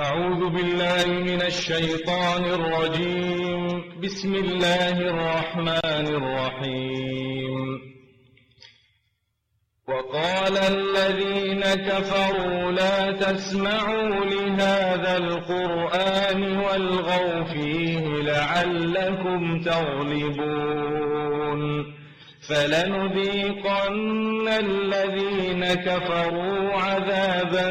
أعوذ بالله من الشيطان الرجيم. بسم الله الرحمن الرحيم. وقال الذين كفروا لا تسمعوا لهذا القرآن والغوا فيه لعلكم تغلبون. فلنذيقن الذين كفروا عذابا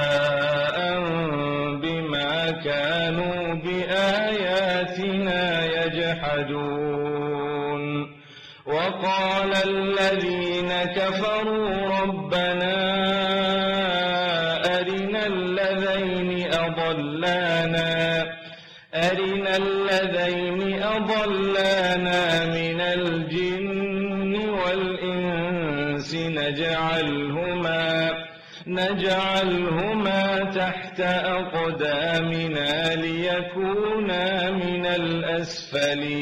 الذين كفروا ربنا أرنا الذين أضلانا أرنا الذين أضلانا من الجن والإنس نجعلهما نجعلهما تحت أقدامنا ليكونا من الأسفلين.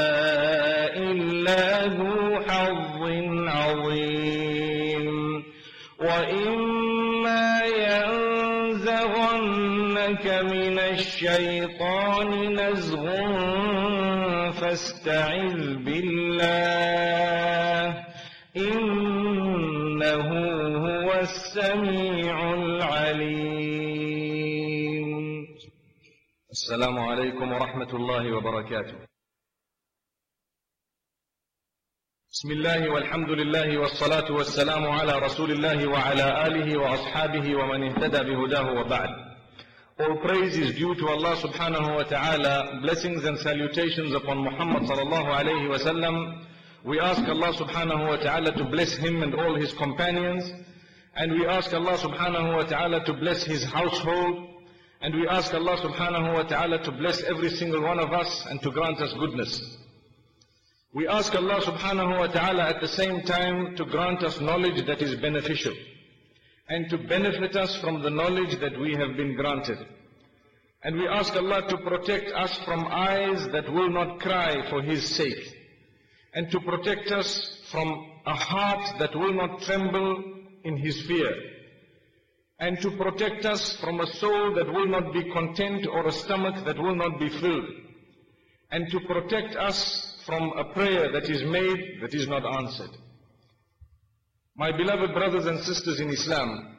الشيطان نزغ فاستعذ بالله إنه هو السميع العليم. السلام عليكم ورحمة الله وبركاته. بسم الله والحمد لله والصلاة والسلام على رسول الله وعلى آله وأصحابه ومن اهتدى بهداه وبعد. All praise is due to Allah subhanahu wa ta'ala. Blessings and salutations upon Muhammad sallallahu alayhi wa sallam. We ask Allah subhanahu wa ta'ala to bless him and all his companions. And we ask Allah subhanahu wa ta'ala to bless his household. And we ask Allah subhanahu wa ta'ala to bless every single one of us and to grant us goodness. We ask Allah subhanahu wa ta'ala at the same time to grant us knowledge that is beneficial and to benefit us from the knowledge that we have been granted. And we ask Allah to protect us from eyes that will not cry for His sake. And to protect us from a heart that will not tremble in His fear. And to protect us from a soul that will not be content or a stomach that will not be filled. And to protect us from a prayer that is made that is not answered. My beloved brothers and sisters in Islam,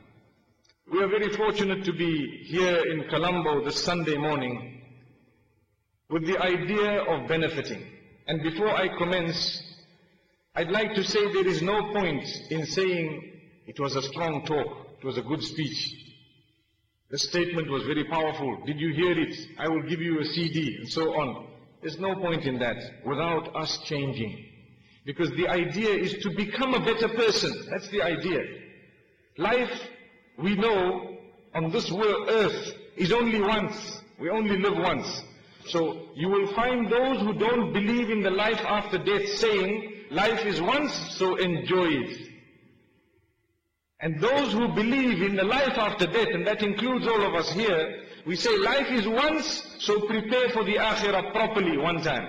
we are very fortunate to be here in Colombo this Sunday morning with the idea of benefiting. And before I commence, I'd like to say there is no point in saying it was a strong talk, it was a good speech. The statement was very powerful. Did you hear it? I will give you a CD and so on. There's no point in that without us changing. Because the idea is to become a better person. That's the idea. Life, we know, on this world, earth, is only once. We only live once. So you will find those who don't believe in the life after death saying, life is once, so enjoy it. And those who believe in the life after death, and that includes all of us here, we say life is once, so prepare for the akhirah properly one time.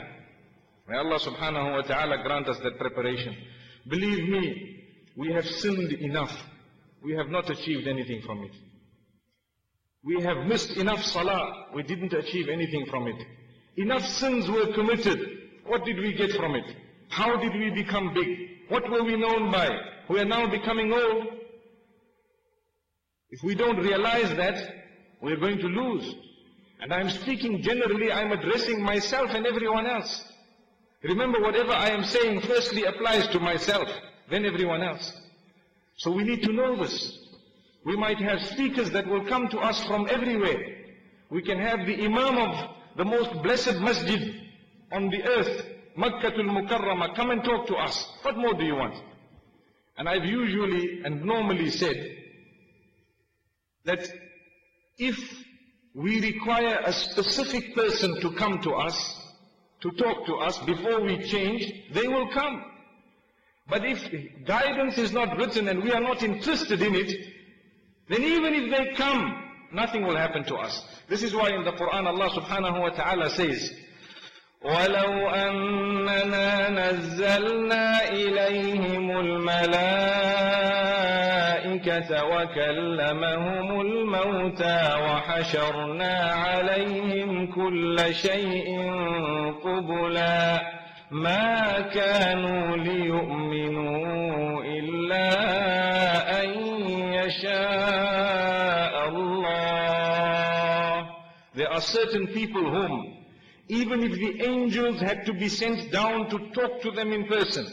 May Allah subhanahu wa ta'ala grant us that preparation. Believe me, we have sinned enough. We have not achieved anything from it. We have missed enough salah. We didn't achieve anything from it. Enough sins were committed. What did we get from it? How did we become big? What were we known by? We are now becoming old. If we don't realize that, we are going to lose. And I'm speaking generally, I'm addressing myself and everyone else. Remember, whatever I am saying firstly applies to myself, then everyone else. So we need to know this. We might have speakers that will come to us from everywhere. We can have the Imam of the most blessed masjid on the earth, Makkatul Mukarramah, come and talk to us. What more do you want? And I've usually and normally said that if we require a specific person to come to us, to talk to us before we change, they will come. But if guidance is not written and we are not interested in it, then even if they come, nothing will happen to us. This is why in the Quran Allah subhanahu wa ta'ala says, ولو أننا نزلنا إليهم الملائكة وكلمهم الموتى وحشرنا عليهم كل شيء قبلا ما كانوا ليؤمنوا إلا أن يشاء الله There are certain people whom even if the angels had to be sent down to talk to them in person,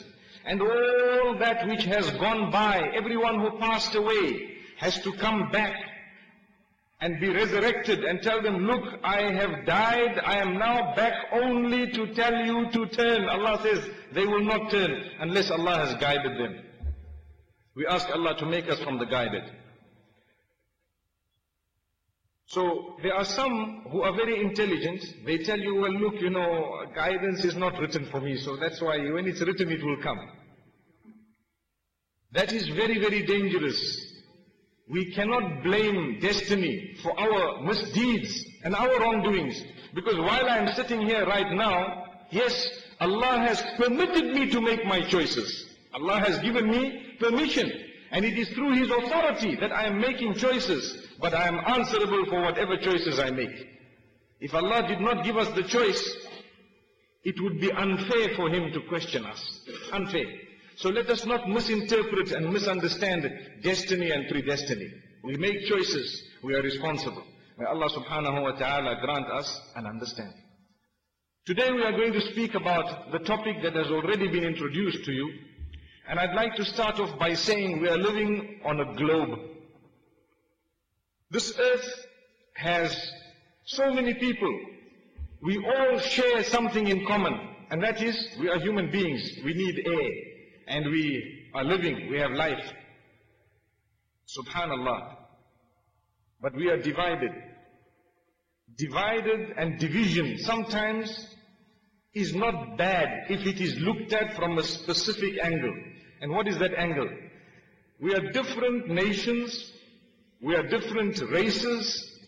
and all that which has gone by, everyone who passed away, has to come back and be resurrected and tell them, look, I have died, I am now back only to tell you to turn. Allah says, they will not turn unless Allah has guided them. We ask Allah to make us from the guided. So there are some who are very intelligent. They tell you, well, look, you know, guidance is not written for me, so that's why when it's written, it will come. That is very, very dangerous. We cannot blame destiny for our misdeeds and our wrongdoings. Because while I am sitting here right now, yes, Allah has permitted me to make my choices. Allah has given me permission. And it is through His authority that I am making choices. But I am answerable for whatever choices I make. If Allah did not give us the choice, it would be unfair for Him to question us. Unfair. So let us not misinterpret and misunderstand destiny and predestiny. We make choices, we are responsible. May Allah subhanahu wa ta'ala grant us an understanding. Today we are going to speak about the topic that has already been introduced to you. And I'd like to start off by saying we are living on a globe. This earth has so many people. We all share something in common. And that is, we are human beings. We need air. And we are living. We have life. Subhanallah. But we are divided. Divided and division sometimes is not bad if it is looked at from a specific angle. And what is that angle? We are different nations, we are different races,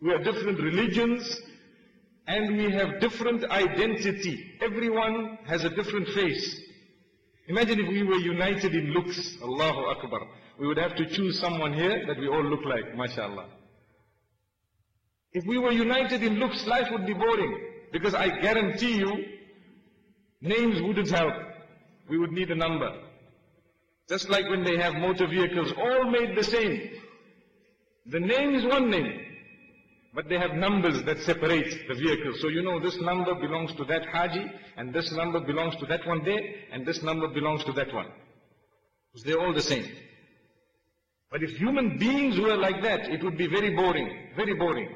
we are different religions, and we have different identity. Everyone has a different face. Imagine if we were united in looks, Allahu Akbar. We would have to choose someone here that we all look like, mashallah. If we were united in looks, life would be boring. Because I guarantee you, names wouldn't help. We would need a number. Just like when they have motor vehicles, all made the same. The name is one name. But they have numbers that separate the vehicles. So you know this number belongs to that Haji, and this number belongs to that one there, and this number belongs to that one. Because they're all the same. But if human beings were like that, it would be very boring, very boring.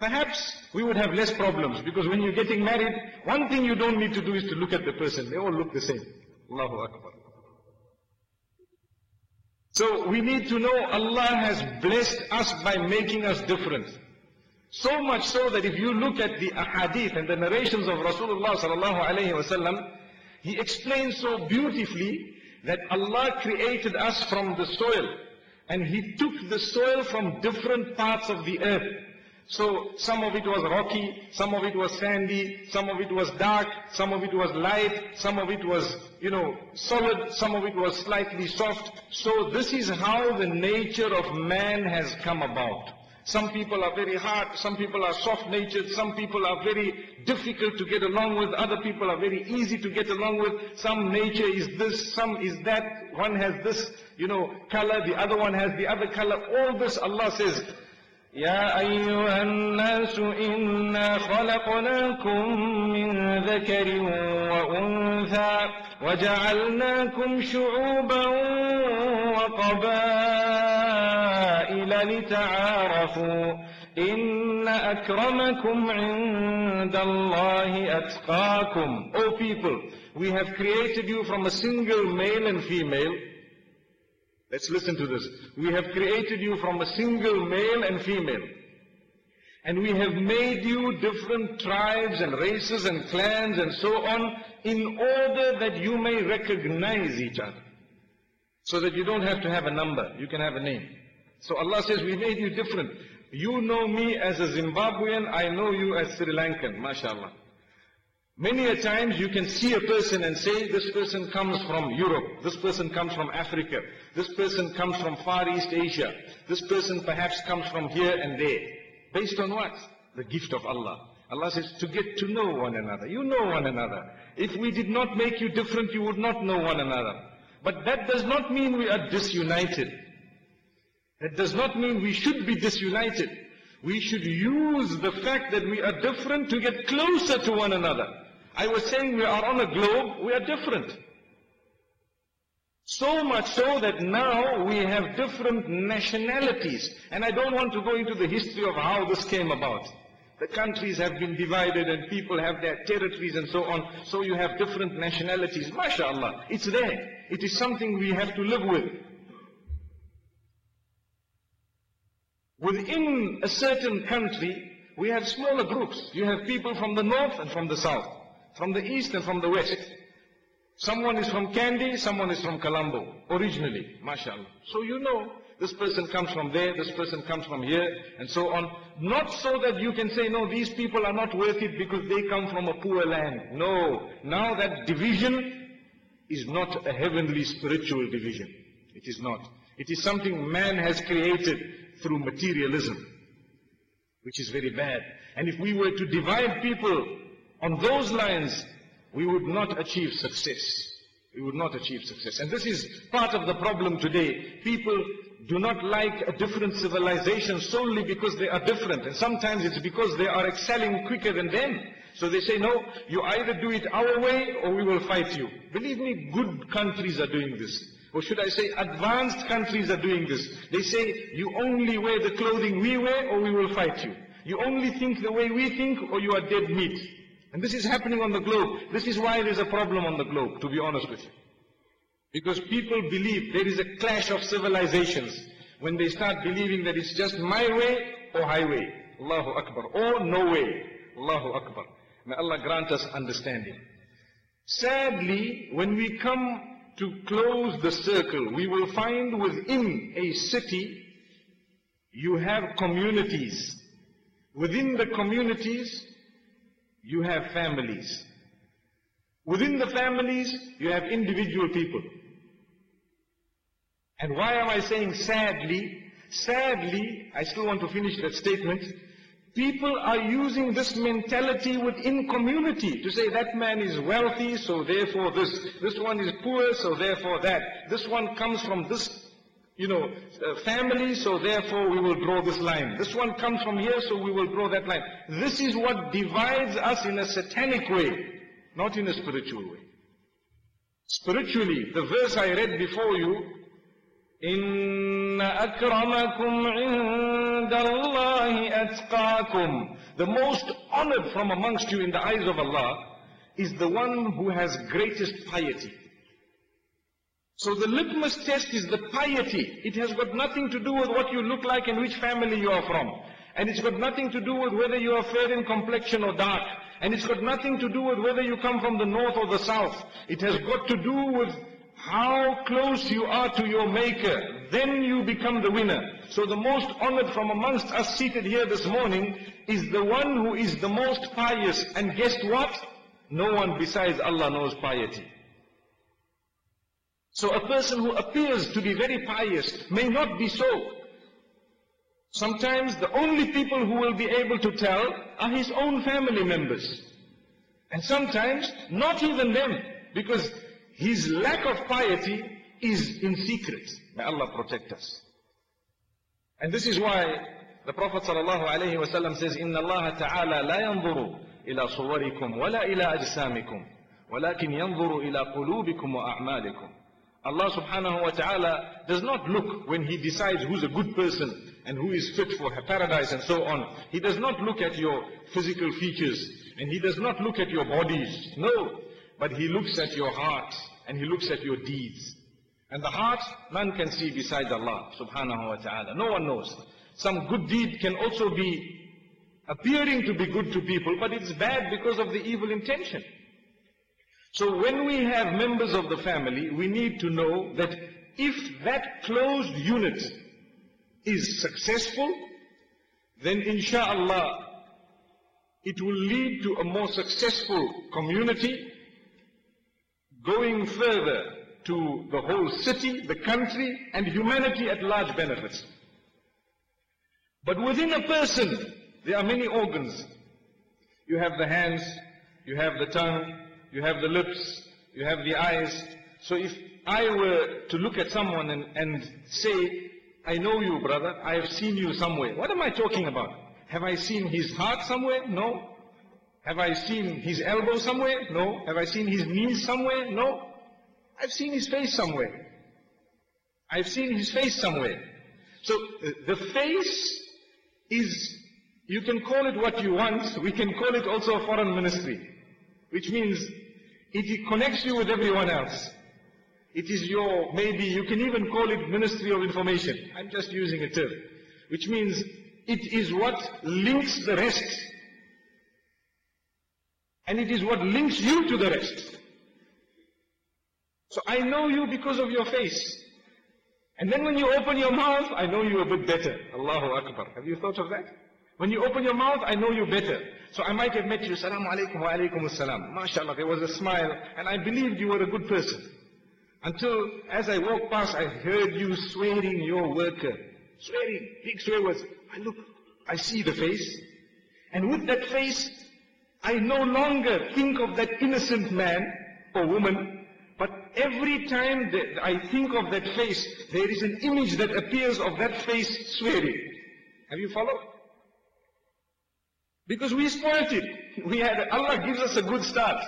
Perhaps we would have less problems, because when you're getting married, one thing you don't need to do is to look at the person. They all look the same. Allahu Akbar. So we need to know Allah has blessed us by making us different. So much so that if you look at the ahadith and the narrations of Rasulullah sallallahu alayhi wasallam, he explains so beautifully that Allah created us from the soil. And He took the soil from different parts of the earth. So some of it was rocky, some of it was sandy, some of it was dark, some of it was light, some of it was, you know, solid, some of it was slightly soft. So this is how the nature of man has come about. Some people are very hard, some people are soft-natured, some people are very difficult to get along with, other people are very easy to get along with. Some nature is this, some is that, one has this, you know, color, the other one has the other color. All this Allah says, يا أيها الناس إنا خلقناكم من ذكر وأنثى وجعلناكم شعوبا وقبائل لتعارفوا إن أكرمكم عند الله أتقاكم O people, we have created you from a single male and female Let's listen to this. We have created you from a single male and female. And we have made you different tribes and races and clans and so on in order that you may recognize each other. So that you don't have to have a number, you can have a name. So Allah says, we made you different. You know me as a Zimbabwean, I know you as Sri Lankan, mashallah. Many a times you can see a person and say, this person comes from Europe, this person comes from Africa, this person comes from Far East Asia, this person perhaps comes from here and there. Based on what? The gift of Allah. Allah says, to get to know one another. You know one another. If we did not make you different, you would not know one another. But that does not mean we are disunited. That does not mean we should be disunited. We should use the fact that we are different to get closer to one another. I was saying we are on a globe, we are different. So much so that now we have different nationalities. And I don't want to go into the history of how this came about. The countries have been divided and people have their territories and so on. So you have different nationalities. MashaAllah, it's there. It is something we have to live with. Within a certain country, we have smaller groups. You have people from the north and from the south from the east and from the west. Someone is from Kandy, someone is from Colombo, originally, mashallah. So you know, this person comes from there, this person comes from here, and so on. Not so that you can say, no, these people are not worth it because they come from a poor land. No. Now that division is not a heavenly spiritual division. It is not. It is something man has created through materialism, which is very bad. And if we were to divide people on those lines, we would not achieve success. We would not achieve success. And this is part of the problem today. People do not like a different civilization solely because they are different. And sometimes it's because they are excelling quicker than them. So they say, no, you either do it our way or we will fight you. Believe me, good countries are doing this. Or should I say, advanced countries are doing this. They say, you only wear the clothing we wear or we will fight you. You only think the way we think or you are dead meat. And this is happening on the globe. This is why there's a problem on the globe, to be honest with you. Because people believe there is a clash of civilizations when they start believing that it's just my way or highway. Allahu Akbar. Or no way. Allahu Akbar. May Allah grant us understanding. Sadly, when we come to close the circle, we will find within a city, you have communities. Within the communities, you have families. Within the families, you have individual people. And why am I saying sadly? Sadly, I still want to finish that statement. People are using this mentality within community to say that man is wealthy, so therefore this. This one is poor, so therefore that. This one comes from this, you know, uh, family, so therefore we will draw this line. This one comes from here, so we will draw that line. This is what divides us in a satanic way, not in a spiritual way. Spiritually, the verse I read before you, إن أكرمكم عند الله أتقاكم The most honored from amongst you in the eyes of Allah is the one who has greatest piety. So the litmus test is the piety. It has got nothing to do with what you look like and which family you are from. And it's got nothing to do with whether you are fair in complexion or dark. And it's got nothing to do with whether you come from the north or the south. It has got to do with how close you are to your maker. Then you become the winner. So the most honored from amongst us seated here this morning is the one who is the most pious. And guess what? No one besides Allah knows piety. So a person who appears to be very pious may not be so. Sometimes the only people who will be able to tell are his own family members. And sometimes not even them, because his lack of piety is in secret. May Allah protect us. And this is why the Prophet ﷺ says, إِنَّ اللَّهَ تَعَالَى لَا يَنظُرُ إِلَى صُوَرِكُمْ وَلَا إِلَى أَجْسَامِكُمْ وَلَكِنْ يَنظُرُ إِلَى قُلُوبِكُمْ وَأَعْمَالِكُمْ Allah subhanahu wa ta'ala does not look when He decides who's a good person and who is fit for paradise and so on. He does not look at your physical features and He does not look at your bodies. No. But He looks at your heart and He looks at your deeds. And the heart, none can see besides Allah subhanahu wa ta'ala. No one knows. Some good deed can also be appearing to be good to people, but it's bad because of the evil intention. So when we have members of the family, we need to know that if that closed unit is successful, then insha'Allah, it will lead to a more successful community, going further to the whole city, the country, and humanity at large benefits. But within a person, there are many organs. You have the hands, you have the tongue, you have the lips, you have the eyes. So if I were to look at someone and, and say, I know you, brother, I have seen you somewhere. What am I talking about? Have I seen his heart somewhere? No. Have I seen his elbow somewhere? No. Have I seen his knees somewhere? No. I've seen his face somewhere. I've seen his face somewhere. So uh, the face is, you can call it what you want. We can call it also a foreign ministry. Which means it connects you with everyone else. It is your, maybe you can even call it Ministry of Information. I'm just using a term. Which means it is what links the rest. And it is what links you to the rest. So I know you because of your face. And then when you open your mouth, I know you a bit better. Allahu Akbar. Have you thought of that? When you open your mouth, I know you better. So I might have met you, Salaam alaikum wa alaikum assalam. MashaAllah, there was a smile, and I believed you were a good person. Until, as I walked past, I heard you swearing your worker. Swearing, big swear words. I look, I see the face. And with that face, I no longer think of that innocent man or woman, but every time that I think of that face, there is an image that appears of that face swearing. Have you followed? Because we spoiled it. We had, Allah gives us a good start.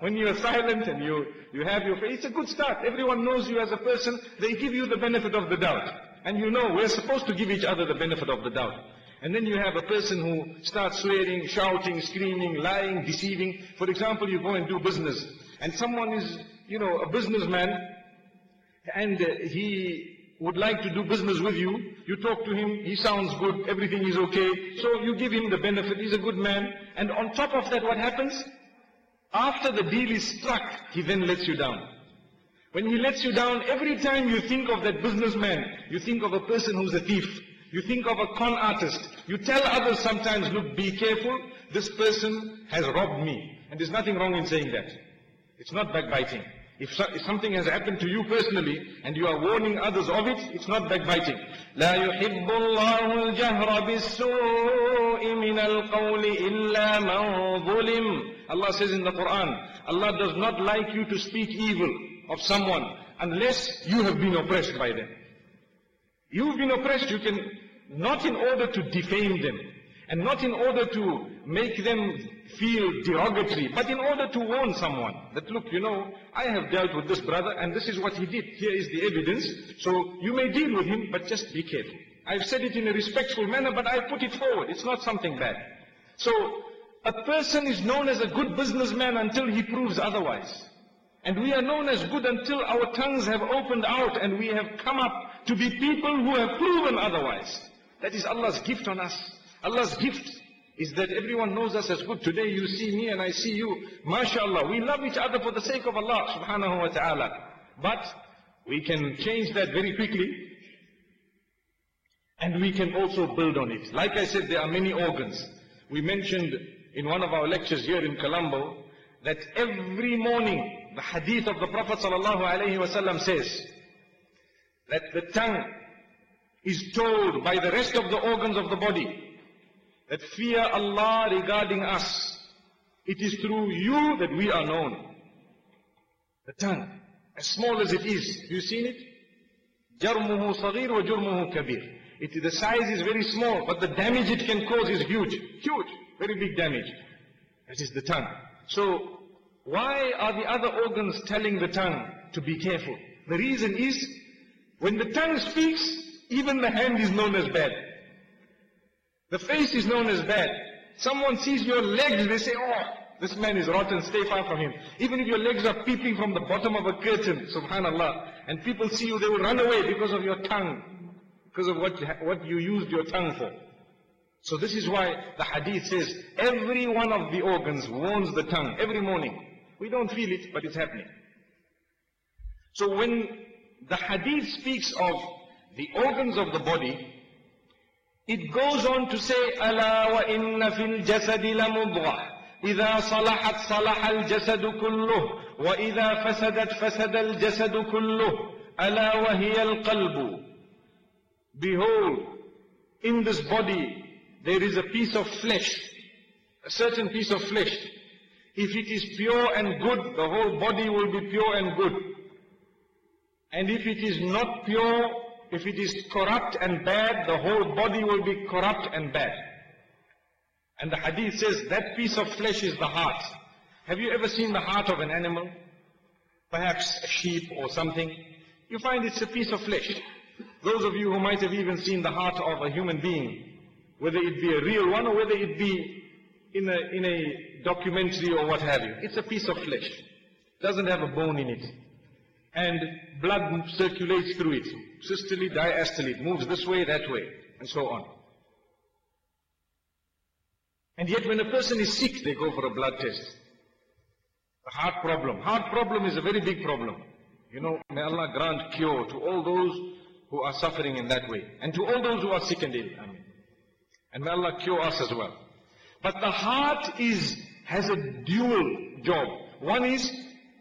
When you are silent and you, you have your face, it's a good start. Everyone knows you as a person. They give you the benefit of the doubt. And you know we're supposed to give each other the benefit of the doubt. And then you have a person who starts swearing, shouting, screaming, lying, deceiving. For example, you go and do business. And someone is, you know, a businessman. And uh, he would like to do business with you, you talk to him, he sounds good, everything is okay, so you give him the benefit, he's a good man, and on top of that what happens? After the deal is struck, he then lets you down. When he lets you down, every time you think of that businessman, you think of a person who's a thief, you think of a con artist, you tell others sometimes, look, be careful, this person has robbed me. And there's nothing wrong in saying that. It's not backbiting. If, so, if something has happened to you personally and you are warning others of it, it's not backbiting. لا يحب الله الجهر بالسوء من القول إلا من ظلم Allah says in the Quran, Allah does not like you to speak evil of someone unless you have been oppressed by them. You've been oppressed, you can, not in order to defame them, and not in order to make them feel derogatory, but in order to warn someone that, look, you know, I have dealt with this brother and this is what he did. Here is the evidence. So you may deal with him, but just be careful. I've said it in a respectful manner, but I put it forward. It's not something bad. So a person is known as a good businessman until he proves otherwise. And we are known as good until our tongues have opened out and we have come up to be people who have proven otherwise. That is Allah's gift on us. Allah's gift is that everyone knows us as good. Today you see me and I see you. MashaAllah. We love each other for the sake of Allah subhanahu wa ta'ala. But we can change that very quickly. And we can also build on it. Like I said, there are many organs. We mentioned in one of our lectures here in Colombo that every morning the hadith of the Prophet sallallahu alaihi wasallam says that the tongue is told by the rest of the organs of the body that fear Allah regarding us. It is through you that we are known. The tongue, as small as it is, have you seen it? جرمه صغير وجرمه كبير. It, the size is very small, but the damage it can cause is huge. Huge, very big damage. That is the tongue. So, why are the other organs telling the tongue to be careful? The reason is, when the tongue speaks, even the hand is known as bad. The face is known as bad. Someone sees your legs, they say, oh, this man is rotten, stay far from him. Even if your legs are peeping from the bottom of a curtain, subhanallah, and people see you, they will run away because of your tongue, because of what, what you used your tongue for. So this is why the hadith says, every one of the organs warns the tongue every morning. We don't feel it, but it's happening. So when the hadith speaks of the organs of the body, it goes on to say, ألا وإن في الجسد لمضغة إذا صلحت صلح الجسد كله وإذا فسدت فسد الجسد كله ألا وهي القلب Behold, in this body there is a piece of flesh, a certain piece of flesh. If it is pure and good, the whole body will be pure and good. And if it is not pure, if it is corrupt and bad, the whole body will be corrupt and bad. And the hadith says that piece of flesh is the heart. Have you ever seen the heart of an animal? Perhaps a sheep or something. You find it's a piece of flesh. Those of you who might have even seen the heart of a human being, whether it be a real one or whether it be in a, in a documentary or what have you, it's a piece of flesh. Doesn't have a bone in it and blood circulates through it. Systole, diastole, it moves this way, that way, and so on. And yet when a person is sick, they go for a blood test. Heart problem. Heart problem is a very big problem. You know, may Allah grant cure to all those who are suffering in that way. And to all those who are sick and ill. I mean. And may Allah cure us as well. But the heart is, has a dual job. One is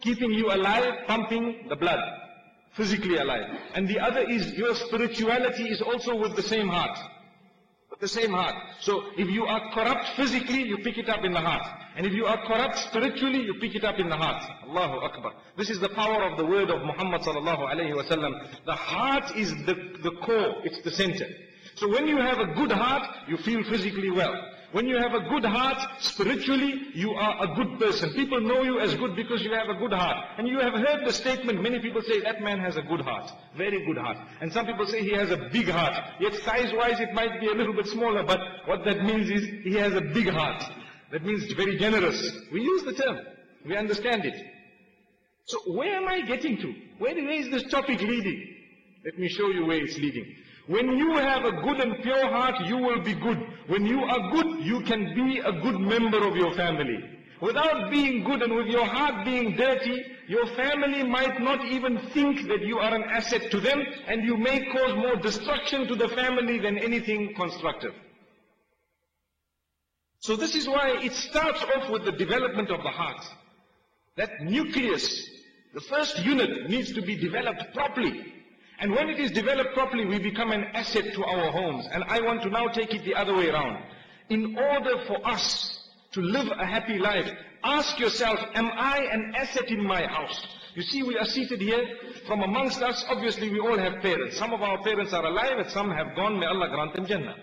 keeping you alive, pumping the blood, physically alive. And the other is your spirituality is also with the same heart. With the same heart. So if you are corrupt physically, you pick it up in the heart. And if you are corrupt spiritually, you pick it up in the heart. Allahu Akbar. This is the power of the word of Muhammad sallallahu alayhi wasallam. The heart is the, the core, it's the center. So when you have a good heart, you feel physically well. When you have a good heart, spiritually, you are a good person. People know you as good because you have a good heart. And you have heard the statement, many people say, that man has a good heart. Very good heart. And some people say he has a big heart. Yet size-wise it might be a little bit smaller, but what that means is he has a big heart. That means very generous. We use the term. We understand it. So where am I getting to? Where is this topic leading? Let me show you where it's leading. When you have a good and pure heart, you will be good. When you are good, you can be a good member of your family. Without being good and with your heart being dirty, your family might not even think that you are an asset to them and you may cause more destruction to the family than anything constructive. So this is why it starts off with the development of the heart. That nucleus, The first unit needs to be developed properly. And when it is developed properly, we become an asset to our homes. And I want to now take it the other way around. In order for us to live a happy life, ask yourself, am I an asset in my house? You see, we are seated here. From amongst us, obviously we all have parents. Some of our parents are alive and some have gone. May Allah grant them Jannah.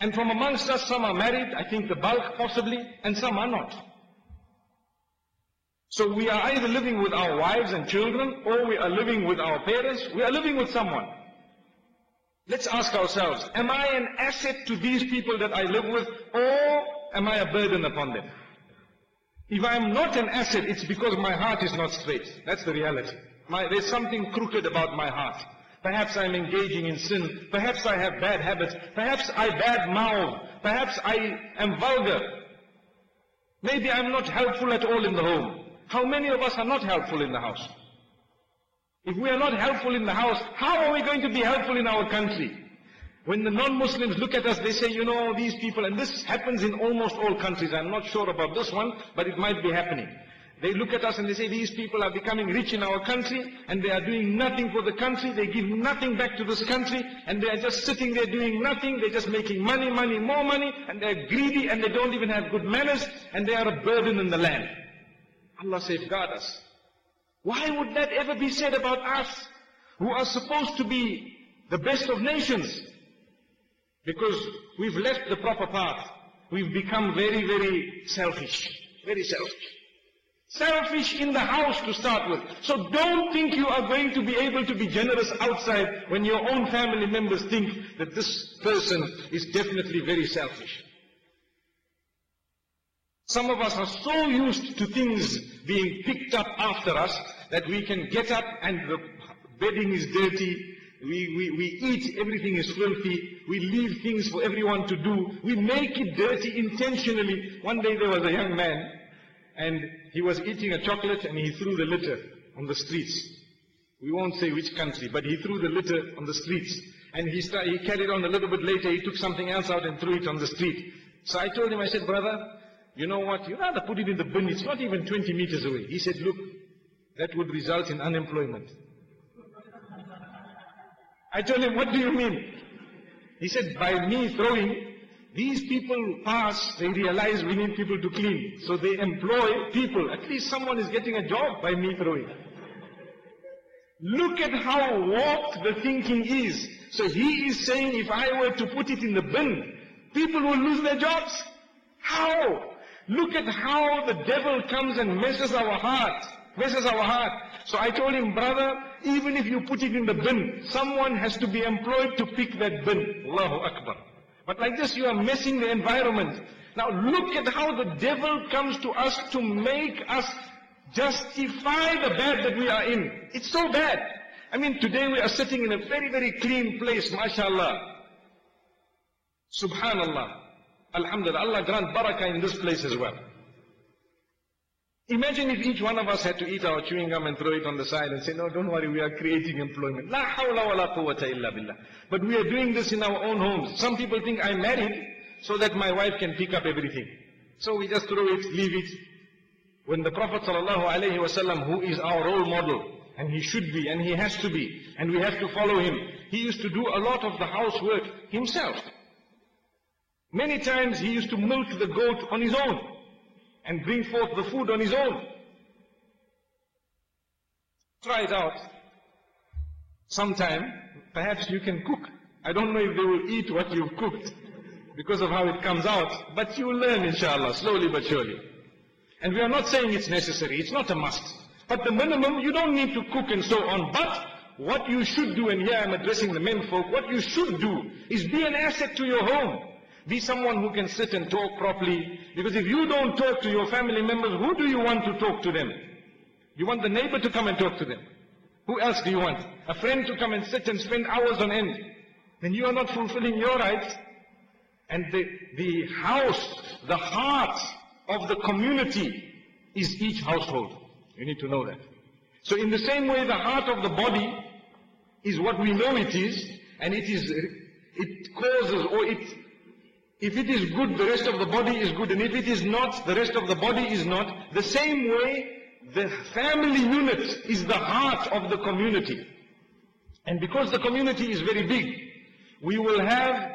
And from amongst us, some are married, I think the bulk possibly, and some are not. So we are either living with our wives and children, or we are living with our parents, we are living with someone. Let's ask ourselves, am I an asset to these people that I live with, or am I a burden upon them? If I am not an asset, it's because my heart is not straight. That's the reality. My, there's something crooked about my heart. Perhaps I'm engaging in sin. Perhaps I have bad habits. Perhaps I bad mouth. Perhaps I am vulgar. Maybe I'm not helpful at all in the home. How many of us are not helpful in the house? If we are not helpful in the house, how are we going to be helpful in our country? When the non-Muslims look at us, they say, you know, these people, and this happens in almost all countries. I'm not sure about this one, but it might be happening. They look at us and they say, these people are becoming rich in our country, and they are doing nothing for the country, they give nothing back to this country, and they are just sitting there doing nothing, they're just making money, money, more money, and they're greedy, and they don't even have good manners, and they are a burden in the land. Allah safeguard us. Why would that ever be said about us, who are supposed to be the best of nations? Because we've left the proper path. We've become very, very selfish. Very selfish. Selfish in the house to start with. So don't think you are going to be able to be generous outside when your own family members think that this person is definitely very selfish. Some of us are so used to things being picked up after us that we can get up and the bedding is dirty, we, we, we eat, everything is filthy, we leave things for everyone to do, we make it dirty intentionally. One day there was a young man and he was eating a chocolate and he threw the litter on the streets. We won't say which country, but he threw the litter on the streets. And he, started, he carried on a little bit later, he took something else out and threw it on the street. So I told him, I said, brother, you know what? You rather put it in the bin. It's not even 20 meters away. He said, look, that would result in unemployment. I told him, what do you mean? He said, by me throwing, these people pass, they realize we need people to clean. So they employ people. At least someone is getting a job by me throwing. Look at how warped the thinking is. So he is saying if I were to put it in the bin, people will lose their jobs. How? Look at how the devil comes and messes our heart. Messes our heart. So I told him, brother, even if you put it in the bin, someone has to be employed to pick that bin. Allahu Akbar. But like this, you are messing the environment. Now look at how the devil comes to us to make us justify the bad that we are in. It's so bad. I mean, today we are sitting in a very, very clean place, mashallah. Subhanallah. Alhamdulillah, Allah grant barakah in this place as well. Imagine if each one of us had to eat our chewing gum and throw it on the side and say, no, don't worry, we are creating employment. La hawla wa la quwwata illa billah. But we are doing this in our own homes. Some people think I'm married so that my wife can pick up everything. So we just throw it, leave it. When the Prophet ﷺ, who is our role model, and he should be, and he has to be, and we have to follow him, he used to do a lot of the housework himself. Many times he used to milk the goat on his own and bring forth the food on his own. Try it out. Sometime, perhaps you can cook. I don't know if they will eat what you've cooked because of how it comes out, but you will learn inshallah, slowly but surely. And we are not saying it's necessary, it's not a must. But the minimum, you don't need to cook and so on, but what you should do, and here I'm addressing the men folk, what you should do is be an asset to your home. Be someone who can sit and talk properly. Because if you don't talk to your family members, who do you want to talk to them? You want the neighbor to come and talk to them. Who else do you want? A friend to come and sit and spend hours on end. Then you are not fulfilling your rights. And the, the house, the heart of the community is each household. You need to know that. So in the same way, the heart of the body is what we know it is, and it is, it causes or it if it is good, the rest of the body is good. And if it is not, the rest of the body is not. The same way, the family unit is the heart of the community. And because the community is very big, we will have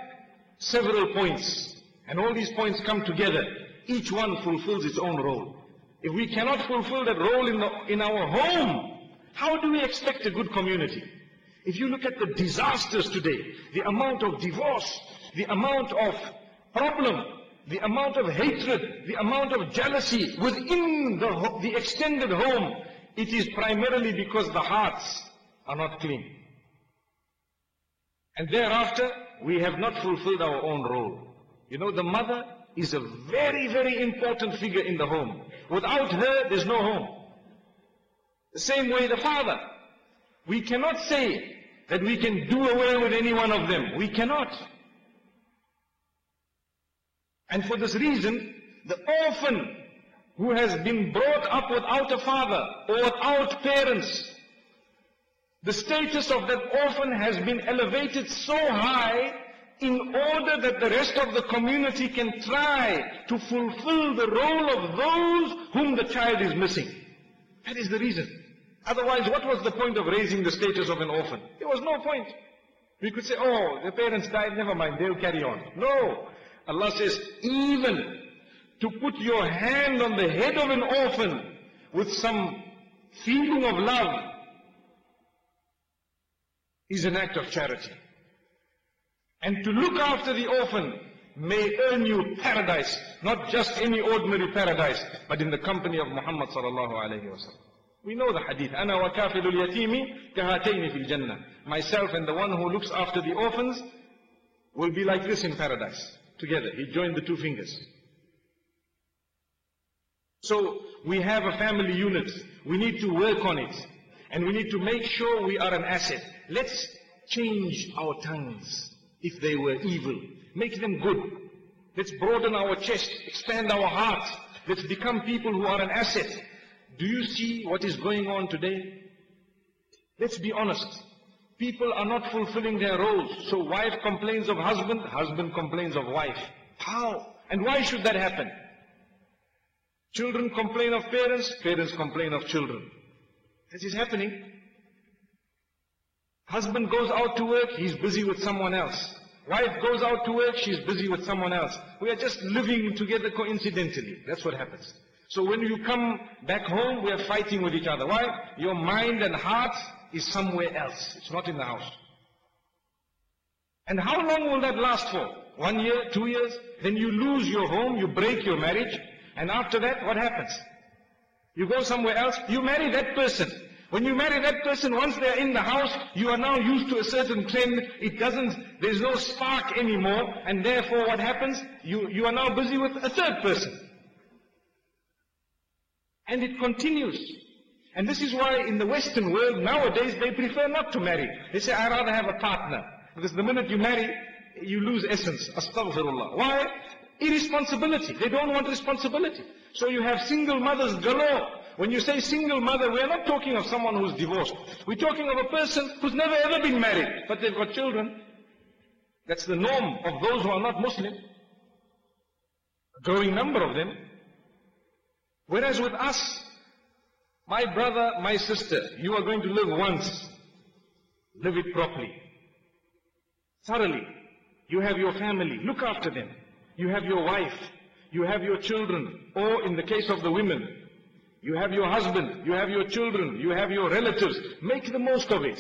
several points. And all these points come together. Each one fulfills its own role. If we cannot fulfill that role in, the, in our home, how do we expect a good community? If you look at the disasters today, the amount of divorce, the amount of problem, the amount of hatred, the amount of jealousy within the, the extended home, it is primarily because the hearts are not clean. And thereafter, we have not fulfilled our own role. You know, the mother is a very, very important figure in the home. Without her, there's no home. The same way the father. We cannot say that we can do away with any one of them. We cannot. And for this reason, the orphan who has been brought up without a father or without parents, the status of that orphan has been elevated so high in order that the rest of the community can try to fulfill the role of those whom the child is missing. That is the reason. Otherwise, what was the point of raising the status of an orphan? There was no point. We could say, oh, the parents died, never mind, they'll carry on. No. Allah says, even to put your hand on the head of an orphan with some feeling of love is an act of charity. And to look after the orphan may earn you paradise, not just any ordinary paradise, but in the company of Muhammad sallallahu alayhi wasallam. We know the hadith. Ana wa kafilul yatimi kahatayni fil jannah. Myself and the one who looks after the orphans will be like this in paradise. Together. He joined the two fingers. So we have a family unit. We need to work on it. And we need to make sure we are an asset. Let's change our tongues if they were evil. Make them good. Let's broaden our chest, expand our heart. Let's become people who are an asset. Do you see what is going on today? Let's be honest. People are not fulfilling their roles. So wife complains of husband, husband complains of wife. How? And why should that happen? Children complain of parents, parents complain of children. This is happening. Husband goes out to work, he's busy with someone else. Wife goes out to work, she's busy with someone else. We are just living together coincidentally. That's what happens. So when you come back home, we are fighting with each other. Why? Your mind and heart is somewhere else. It's not in the house. And how long will that last for? One year, two years? Then you lose your home, you break your marriage, and after that, what happens? You go somewhere else, you marry that person. When you marry that person, once they're in the house, you are now used to a certain trend. It doesn't, there's no spark anymore, and therefore what happens? You, you are now busy with a third person. And it continues. And this is why in the Western world, nowadays, they prefer not to marry. They say, I'd rather have a partner. Because the minute you marry, you lose essence. Astaghfirullah. Why? Irresponsibility. They don't want responsibility. So you have single mothers galore. When you say single mother, we are not talking of someone who's divorced. We're talking of a person who's never ever been married, but they've got children. That's the norm of those who are not Muslim. A growing number of them. Whereas with us, my brother, my sister, you are going to live once. Live it properly. Thoroughly. You have your family. Look after them. You have your wife. You have your children. Or in the case of the women, you have your husband, you have your children, you have your relatives. Make the most of it.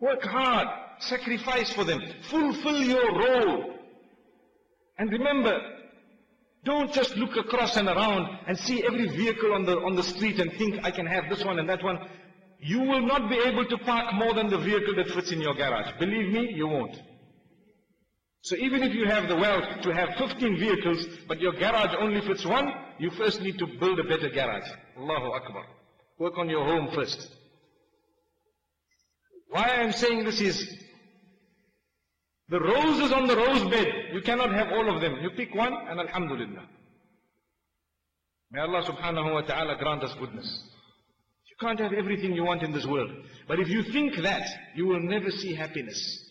Work hard. Sacrifice for them. Fulfill your role. And remember, don't just look across and around and see every vehicle on the, on the street and think, I can have this one and that one. You will not be able to park more than the vehicle that fits in your garage. Believe me, you won't. So even if you have the wealth to have 15 vehicles, but your garage only fits one, you first need to build a better garage. Allahu Akbar. Work on your home first. Why I'm saying this is, the roses on the rose bed, you cannot have all of them. You pick one and Alhamdulillah. May Allah subhanahu wa ta'ala grant us goodness. You can't have everything you want in this world. But if you think that, you will never see happiness.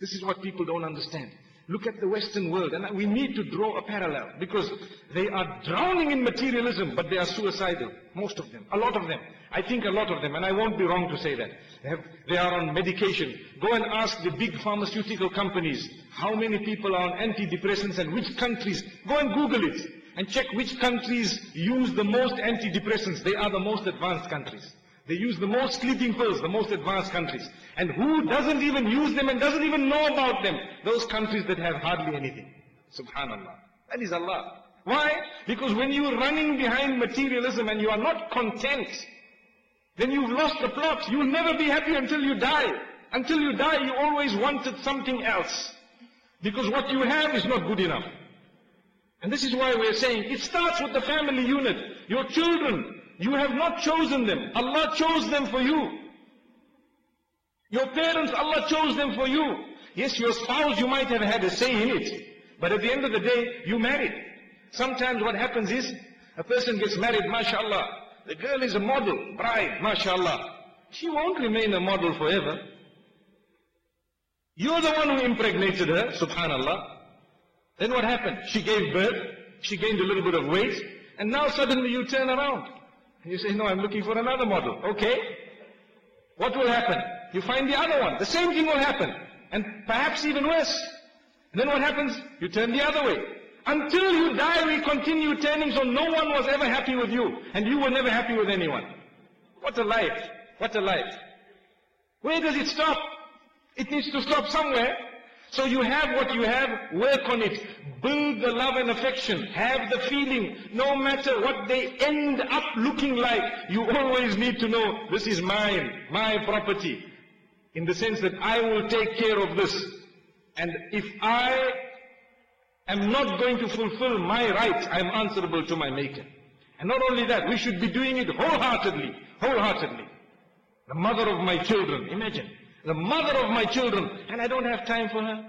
This is what people don't understand. Look at the Western world, and we need to draw a parallel because they are drowning in materialism, but they are suicidal. Most of them, a lot of them. I think a lot of them, and I won't be wrong to say that. They, have, they are on medication. Go and ask the big pharmaceutical companies how many people are on antidepressants and which countries. Go and Google it and check which countries use the most antidepressants. They are the most advanced countries. They use the most sleeping pills, the most advanced countries. And who doesn't even use them and doesn't even know about them? Those countries that have hardly anything. Subhanallah. That is Allah. Why? Because when you're running behind materialism and you are not content, then you've lost the plot. You'll never be happy until you die. Until you die, you always wanted something else. Because what you have is not good enough. And this is why we're saying, it starts with the family unit. Your children, you have not chosen them. Allah chose them for you. Your parents, Allah chose them for you. Yes, your spouse, you might have had a say in it. But at the end of the day, you married. Sometimes what happens is, a person gets married, mashallah. The girl is a model, bride, mashallah. She won't remain a model forever. You're the one who impregnated her, subhanallah. Then what happened? She gave birth, she gained a little bit of weight, and now suddenly you turn around. You say, no, I'm looking for another model. Okay. What will happen? You find the other one. The same thing will happen. And perhaps even worse. And then what happens? You turn the other way. Until you die, we continue turning so no one was ever happy with you. And you were never happy with anyone. What a life. What a life. Where does it stop? It needs to stop somewhere. So you have what you have, work on it. Build the love and affection. Have the feeling. No matter what they end up looking like, you always need to know, this is mine, my property. In the sense that I will take care of this. And if I am not going to fulfill my rights, I am answerable to my Maker. And not only that, we should be doing it wholeheartedly, wholeheartedly. The mother of my children, imagine the mother of my children, and I don't have time for her.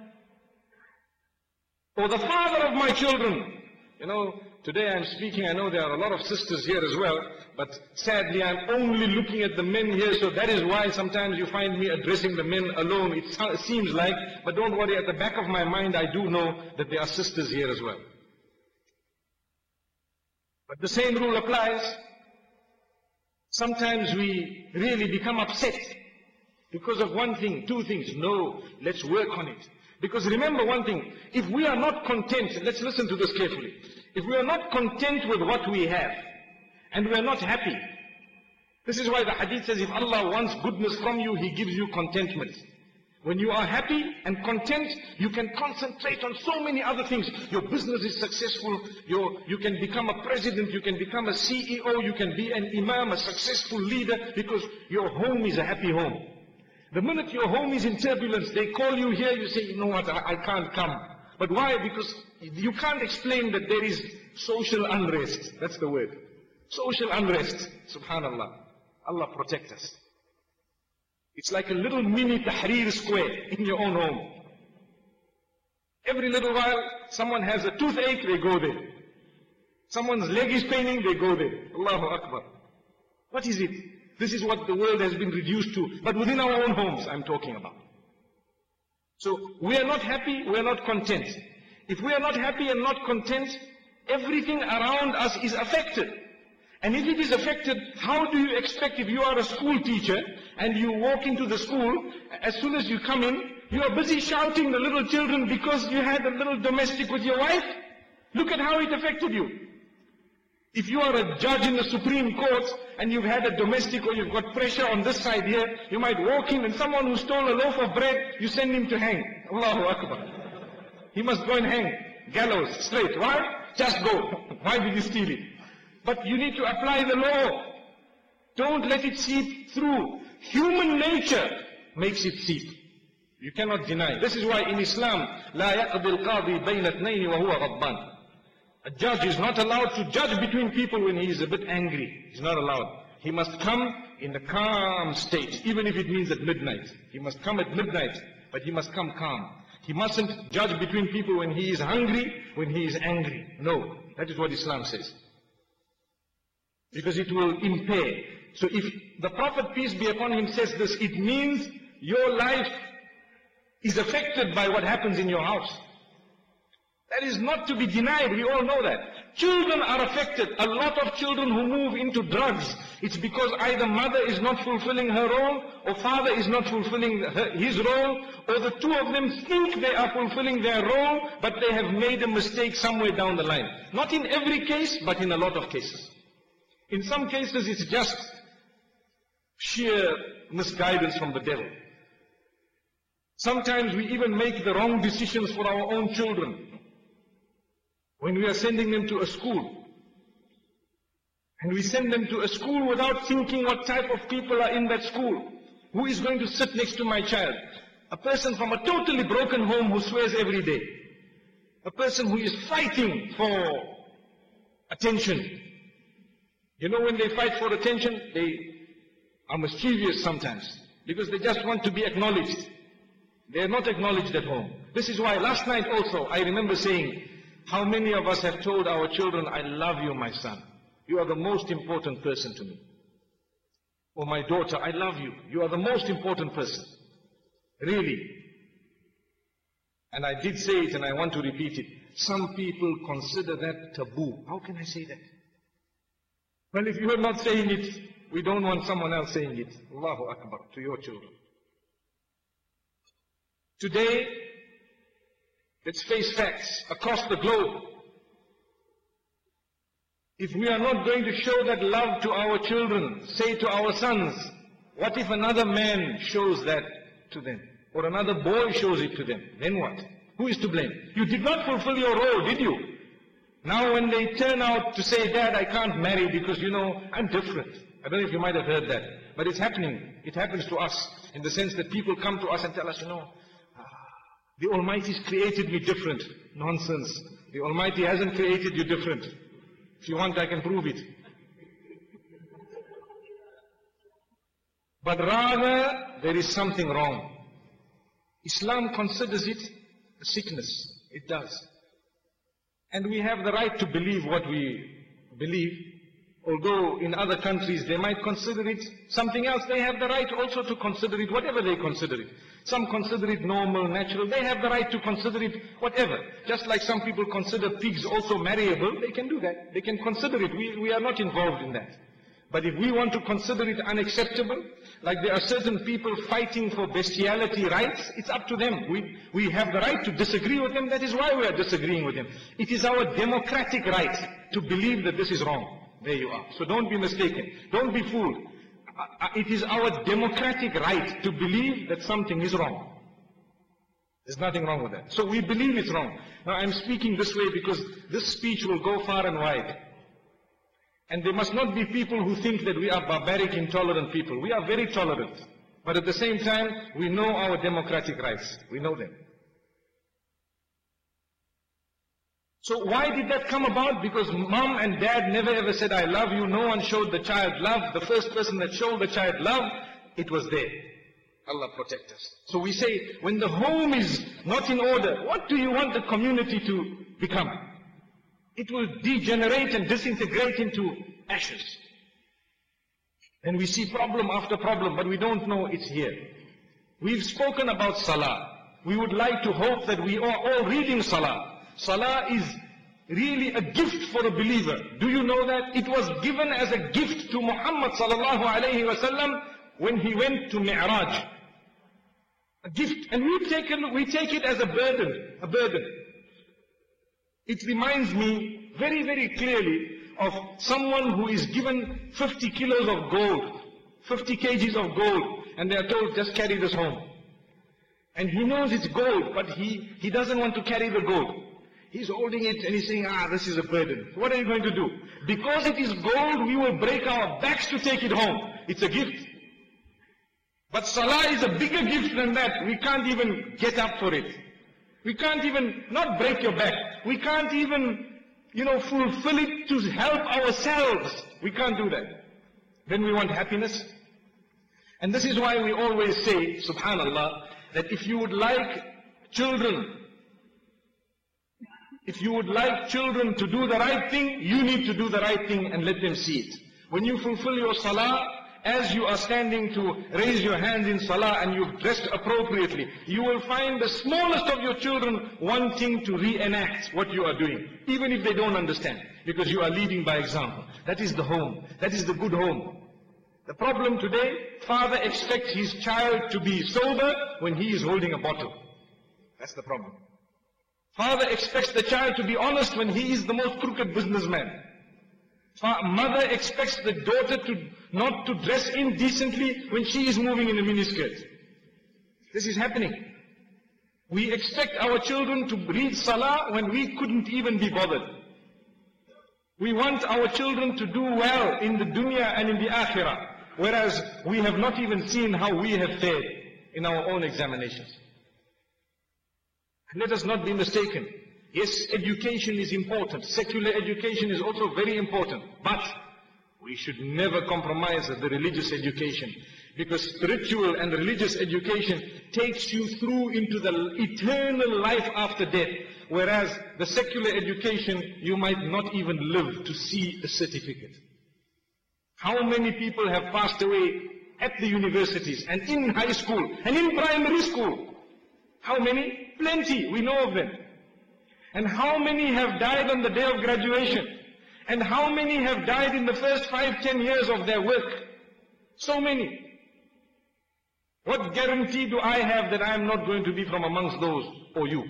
Or the father of my children. You know, today I'm speaking, I know there are a lot of sisters here as well, but sadly I'm only looking at the men here, so that is why sometimes you find me addressing the men alone. It seems like, but don't worry, at the back of my mind I do know that there are sisters here as well. But the same rule applies. Sometimes we really become upset because of one thing, two things. No, let's work on it. Because remember one thing, if we are not content, let's listen to this carefully. If we are not content with what we have, and we are not happy, this is why the hadith says if Allah wants goodness from you, He gives you contentment. When you are happy and content, you can concentrate on so many other things. Your business is successful, Your, you can become a president, you can become a CEO, you can be an imam, a successful leader, because your home is a happy home. The minute your home is in turbulence, they call you here, you say, you know what, I, I can't come. But why? Because you can't explain that there is social unrest. That's the word. Social unrest. Subhanallah. Allah protect us. It's like a little mini Tahrir square in your own home. Every little while, someone has a toothache, they go there. Someone's leg is paining, they go there. Allahu Akbar. What is it? This is what the world has been reduced to. But within our own homes, I'm talking about. So we are not happy, we are not content. If we are not happy and not content, everything around us is affected. And if it is affected, how do you expect if you are a school teacher and you walk into the school, as soon as you come in, you are busy shouting the little children because you had a little domestic with your wife? Look at how it affected you. If you are a judge in the Supreme Court and you've had a domestic or you've got pressure on this side here, you might walk in and someone who stole a loaf of bread, you send him to hang. Allahu Akbar. He must go and hang. Gallows, straight. Why? Just go. Why did you steal it? But you need to apply the law. Don't let it seep through. Human nature makes it seep. You cannot deny. This is why in Islam, لا يقضي القاضي بين اثنين وهو غضبان. A judge is not allowed to judge between people when he is a bit angry. He's not allowed. He must come in a calm state, even if it means at midnight. He must come at midnight, but he must come calm. He mustn't judge between people when he is hungry, when he is angry. No, that is what Islam says. Because it will impair. So if the Prophet, peace be upon him, says this, it means your life is affected by what happens in your house. That is not to be denied. We all know that. Children are affected. A lot of children who move into drugs, it's because either mother is not fulfilling her role, or father is not fulfilling her, his role, or the two of them think they are fulfilling their role, but they have made a mistake somewhere down the line. Not in every case, but in a lot of cases. In some cases, it's just sheer misguidance from the devil. Sometimes we even make the wrong decisions for our own children when we are sending them to a school. And we send them to a school without thinking what type of people are in that school. Who is going to sit next to my child? A person from a totally broken home who swears every day. A person who is fighting for attention. You know when they fight for attention, they are mischievous sometimes. Because they just want to be acknowledged. They are not acknowledged at home. This is why last night also I remember saying, how many of us have told our children, I love you, my son. You are the most important person to me. Or my daughter, I love you. You are the most important person. Really. And I did say it and I want to repeat it. Some people consider that taboo. How can I say that? Well, if you are not saying it, we don't want someone else saying it. Allahu Akbar to your children. Today, let's face facts across the globe. If we are not going to show that love to our children, say to our sons, what if another man shows that to them? Or another boy shows it to them? Then what? Who is to blame? You did not fulfill your role, did you? Now when they turn out to say, Dad, I can't marry because, you know, I'm different. I don't know if you might have heard that. But it's happening. It happens to us in the sense that people come to us and tell us, you know, the Almighty's created me different. Nonsense. The Almighty hasn't created you different. If you want, I can prove it. But rather, there is something wrong. Islam considers it a sickness. It does. And we have the right to believe what we believe. Although in other countries they might consider it something else, they have the right also to consider it whatever they consider it. Some consider it normal, natural. They have the right to consider it whatever. Just like some people consider pigs also marriable, they can do that. They can consider it. We, we are not involved in that. But if we want to consider it unacceptable, like there are certain people fighting for bestiality rights, it's up to them. We, we have the right to disagree with them. That is why we are disagreeing with them. It is our democratic right to believe that this is wrong. There you are. So don't be mistaken. Don't be fooled. Uh, it is our democratic right to believe that something is wrong. There's nothing wrong with that. So we believe it's wrong. Now I'm speaking this way because this speech will go far and wide. And there must not be people who think that we are barbaric, intolerant people. We are very tolerant. But at the same time, we know our democratic rights. We know them. So why did that come about? Because mom and dad never ever said, I love you. No one showed the child love. The first person that showed the child love, it was there. Allah protect us. So we say, when the home is not in order, what do you want the community to become? It will degenerate and disintegrate into ashes. And we see problem after problem, but we don't know it's here. We've spoken about Salah. We would like to hope that we are all reading Salah. Salah is really a gift for a believer. Do you know that? It was given as a gift to Muhammad sallallahu alayhi wasallam when he went to Mi'raj. A gift. And we take, it, we take it as a burden. A burden. It reminds me very, very clearly of someone who is given 50 kilos of gold, 50 kgs of gold, and they are told, just carry this home. And he knows it's gold, but he, he doesn't want to carry the gold. He's holding it and he's saying, ah, this is a burden. What are you going to do? Because it is gold, we will break our backs to take it home. It's a gift. But salah is a bigger gift than that. We can't even get up for it. We can't even, not break your back. We can't even, you know, fulfill it to help ourselves. We can't do that. Then we want happiness. And this is why we always say, subhanallah, that if you would like children if you would like children to do the right thing, you need to do the right thing and let them see it. When you fulfill your salah as you are standing to raise your hands in salah and you've dressed appropriately, you will find the smallest of your children wanting to reenact what you are doing, even if they don't understand, because you are leading by example. That is the home. That is the good home. The problem today, father expects his child to be sober when he is holding a bottle. That's the problem. Father expects the child to be honest when he is the most crooked businessman. Mother expects the daughter to not to dress indecently when she is moving in a miniskirt. This is happening. We expect our children to read salah when we couldn't even be bothered. We want our children to do well in the dunya and in the akhirah, whereas we have not even seen how we have fared in our own examinations. Let us not be mistaken. Yes, education is important. Secular education is also very important. But we should never compromise the religious education. Because spiritual and religious education takes you through into the eternal life after death. Whereas the secular education, you might not even live to see a certificate. How many people have passed away at the universities and in high school and in primary school? How many? Plenty. We know of them. And how many have died on the day of graduation? And how many have died in the first five, ten years of their work? So many. What guarantee do I have that I am not going to be from amongst those or you?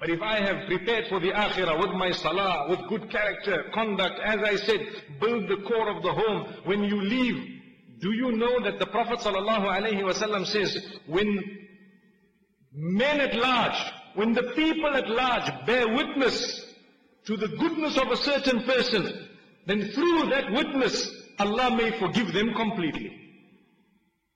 But if I have prepared for the akhirah with my salah, with good character, conduct, as I said, build the core of the home. When you leave, do you know that the Prophet ﷺ says, when men at large when the people at large bear witness to the goodness of a certain person, then through that witness, Allah may forgive them completely.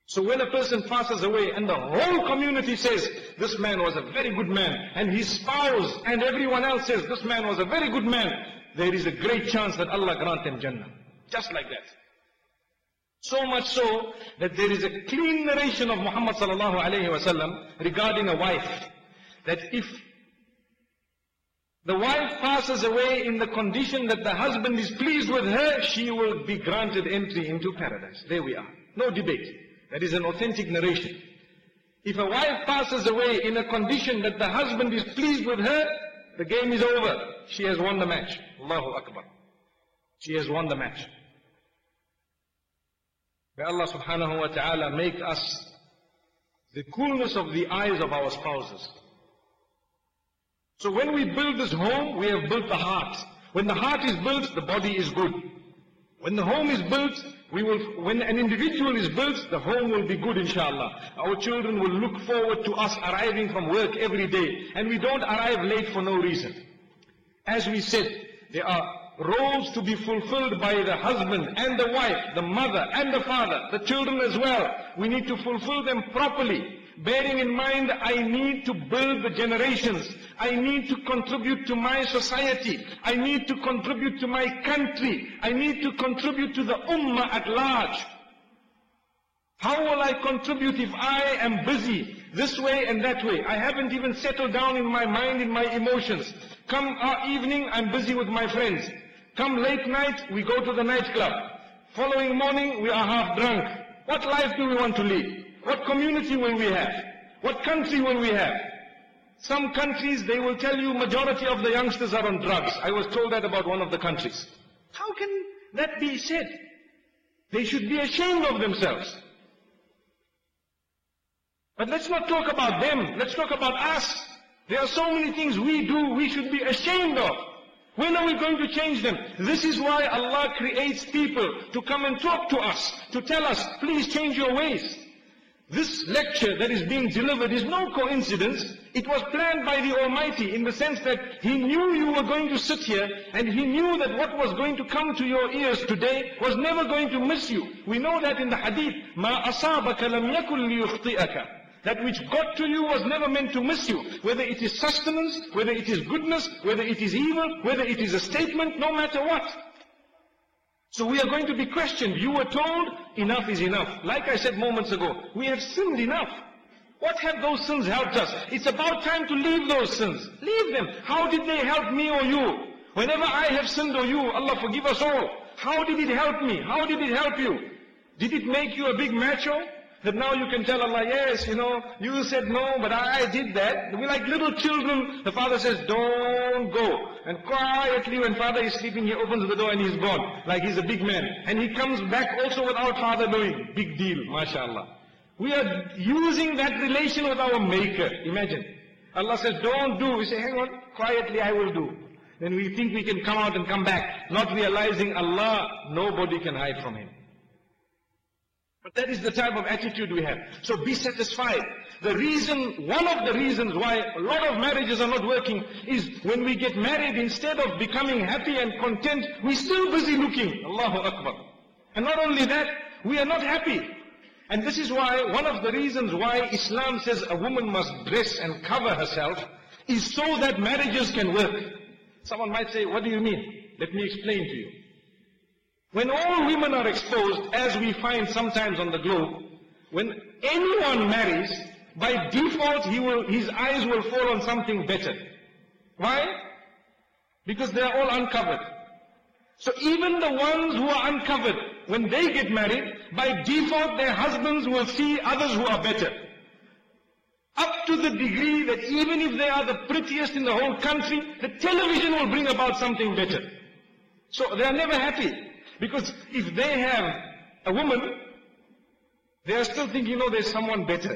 So when a person passes away and the whole community says, this man was a very good man, and his spouse and everyone else says, this man was a very good man, there is a great chance that Allah grant them Jannah. Just like that. So much so that there is a clean narration of Muhammad sallallahu alayhi wasallam regarding a wife that if the wife passes away in the condition that the husband is pleased with her, she will be granted entry into paradise. There we are. No debate. That is an authentic narration. If a wife passes away in a condition that the husband is pleased with her, the game is over. She has won the match. Allahu Akbar. She has won the match. May Allah subhanahu wa ta'ala make us the coolness of the eyes of our spouses. So when we build this home, we have built the heart. When the heart is built, the body is good. When the home is built, we will, when an individual is built, the home will be good inshallah. Our children will look forward to us arriving from work every day. And we don't arrive late for no reason. As we said, there are roles to be fulfilled by the husband and the wife, the mother and the father, the children as well. We need to fulfill them properly bearing in mind I need to build the generations. I need to contribute to my society. I need to contribute to my country. I need to contribute to the ummah at large. How will I contribute if I am busy this way and that way? I haven't even settled down in my mind, in my emotions. Come our evening, I'm busy with my friends. Come late night, we go to the nightclub. Following morning, we are half drunk. What life do we want to lead? What community will we have? What country will we have? Some countries, they will tell you majority of the youngsters are on drugs. I was told that about one of the countries. How can that be said? They should be ashamed of themselves. But let's not talk about them. Let's talk about us. There are so many things we do we should be ashamed of. When are we going to change them? This is why Allah creates people to come and talk to us, to tell us, please change your ways. This lecture that is being delivered is no coincidence. It was planned by the Almighty in the sense that He knew you were going to sit here and He knew that what was going to come to your ears today was never going to miss you. We know that in the hadith, مَا أَصَابَكَ لَمْ يَكُنْ لِيُخْطِئَكَ that which got to you was never meant to miss you. Whether it is sustenance, whether it is goodness, whether it is evil, whether it is a statement, no matter what. So we are going to be questioned. You were told, enough is enough. Like I said moments ago, we have sinned enough. What have those sins helped us? It's about time to leave those sins. Leave them. How did they help me or you? Whenever I have sinned or you, Allah forgive us all. How did it help me? How did it help you? Did it make you a big macho? That now you can tell Allah, yes, you know, you said no, but I did that. We're like little children. The father says, don't go. And quietly when father is sleeping, he opens the door and he's gone. Like he's a big man. And he comes back also without father knowing. Big deal, mashallah. We are using that relation with our maker. Imagine. Allah says, don't do. We say, hang on, quietly I will do. Then we think we can come out and come back, not realizing Allah, nobody can hide from Him. But that is the type of attitude we have. So be satisfied. The reason, one of the reasons why a lot of marriages are not working is when we get married, instead of becoming happy and content, we're still busy looking. Allahu Akbar. And not only that, we are not happy. And this is why, one of the reasons why Islam says a woman must dress and cover herself is so that marriages can work. Someone might say, what do you mean? Let me explain to you. When all women are exposed, as we find sometimes on the globe, when anyone marries, by default he will, his eyes will fall on something better. Why? Because they are all uncovered. So even the ones who are uncovered, when they get married, by default their husbands will see others who are better. Up to the degree that even if they are the prettiest in the whole country, the television will bring about something better. So they are never happy. Because if they have a woman, they are still thinking, no, there's someone better.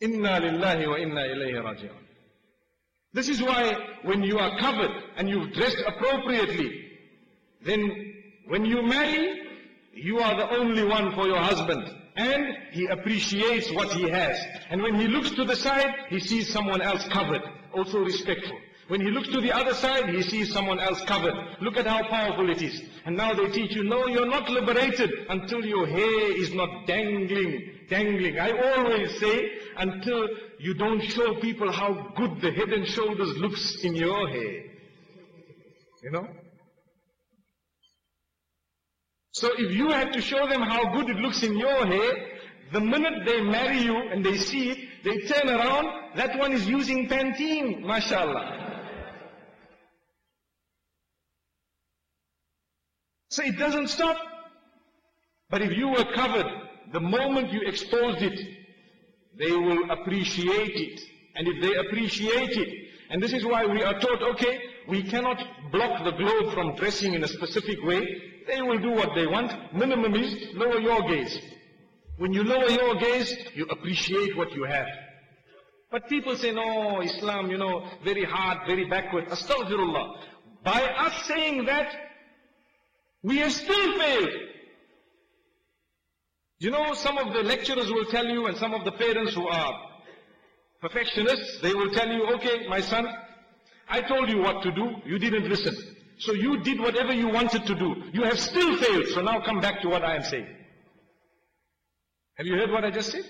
Inna lillahi wa inna ilayhi raji'un. This is why when you are covered and you've dressed appropriately, then when you marry, you are the only one for your husband. And he appreciates what he has. And when he looks to the side, he sees someone else covered, also respectful. When he looks to the other side, he sees someone else covered. Look at how powerful it is. And now they teach you, no, you're not liberated until your hair is not dangling, dangling. I always say, until you don't show people how good the head and shoulders looks in your hair. You know? So if you have to show them how good it looks in your hair, the minute they marry you and they see it, they turn around, that one is using Pantene, mashallah. So it doesn't stop. But if you were covered, the moment you exposed it, they will appreciate it. And if they appreciate it, and this is why we are taught, okay, we cannot block the globe from dressing in a specific way. They will do what they want. Minimum is lower your gaze. When you lower your gaze, you appreciate what you have. But people say, no, Islam, you know, very hard, very backward. Astaghfirullah. By us saying that, we have still failed. You know, some of the lecturers will tell you, and some of the parents who are perfectionists, they will tell you, okay, my son, I told you what to do, you didn't listen. So you did whatever you wanted to do. You have still failed, so now come back to what I am saying. Have you heard what I just said?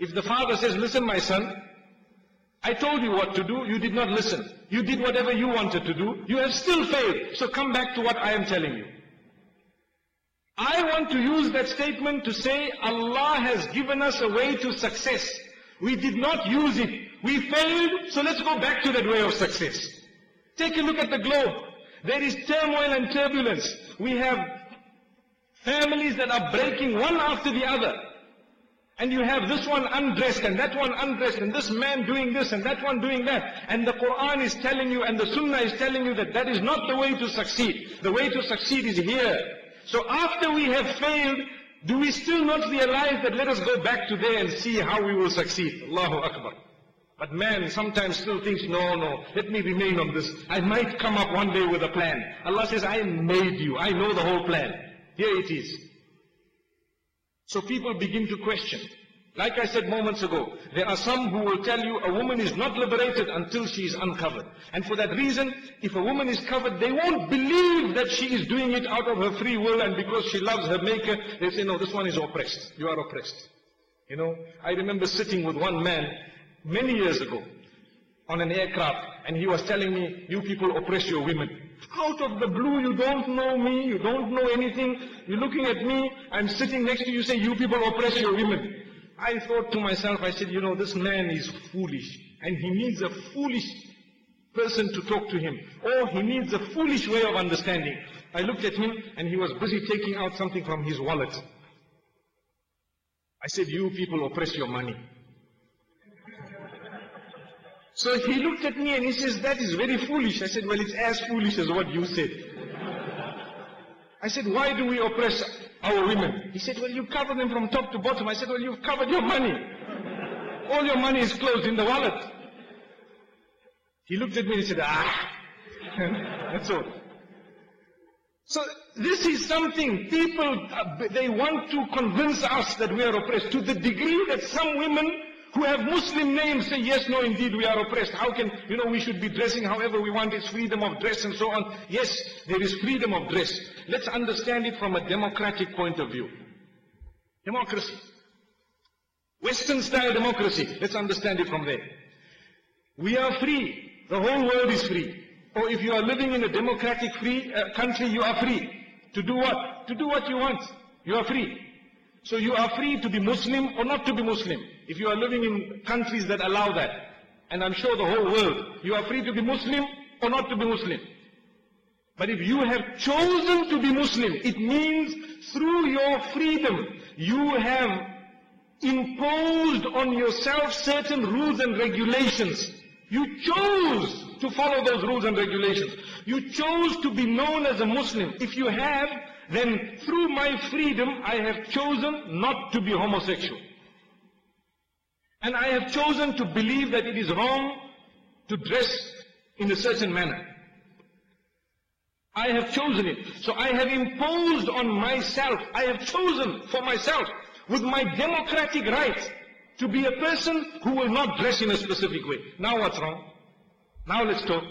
If the father says, listen my son, I told you what to do, you did not listen. You did whatever you wanted to do, you have still failed. So come back to what I am telling you. I want to use that statement to say Allah has given us a way to success. We did not use it. We failed, so let's go back to that way of success. Take a look at the globe. There is turmoil and turbulence. We have families that are breaking one after the other. And you have this one undressed and that one undressed and this man doing this and that one doing that. And the Quran is telling you and the Sunnah is telling you that that is not the way to succeed. The way to succeed is here. So after we have failed, do we still not realize that let us go back to there and see how we will succeed? Allahu Akbar. But man sometimes still thinks, no, no, let me remain on this. I might come up one day with a plan. Allah says, I made you. I know the whole plan. Here it is. So people begin to question. Like I said moments ago, there are some who will tell you a woman is not liberated until she is uncovered. And for that reason, if a woman is covered, they won't believe that she is doing it out of her free will and because she loves her maker, they say, no, this one is oppressed. You are oppressed. You know, I remember sitting with one man many years ago on an aircraft and he was telling me, you people oppress your women. Out of the blue, you don't know me, you don't know anything, you're looking at me, I'm sitting next to you, say, you people oppress your women. I thought to myself, I said, you know, this man is foolish. And he needs a foolish, person to talk to him. Or he needs a foolish way of understanding. I looked at him and he was busy taking out something from his wallet. I said, you people oppress your money. So he looked at me and he says, that is very foolish. I said, well, it's as foolish as what you said. I said, why do we oppress our women? He said, well, you cover them from top to bottom. I said, well, you've covered your money. All your money is closed in the wallet. He looked at me and he said, ah. That's all. So this is something people, uh, they want to convince us that we are oppressed to the degree that some women who have Muslim names say, yes, no, indeed, we are oppressed. How can, you know, we should be dressing however we want. It's freedom of dress and so on. Yes, there is freedom of dress. Let's understand it from a democratic point of view. Democracy. Western style democracy. Let's understand it from there. We are free. The whole world is free. Or if you are living in a democratic free uh, country, you are free. To do what? To do what you want. You are free. So you are free to be Muslim or not to be Muslim. If you are living in countries that allow that. And I'm sure the whole world, you are free to be Muslim or not to be Muslim. But if you have chosen to be Muslim, it means through your freedom, you have imposed on yourself certain rules and regulations. You chose to follow those rules and regulations. You chose to be known as a Muslim. If you have, then through my freedom, I have chosen not to be homosexual. And I have chosen to believe that it is wrong to dress in a certain manner. I have chosen it. So I have imposed on myself, I have chosen for myself, with my democratic right, to be a person who will not dress in a specific way. Now what's wrong? Now let's talk.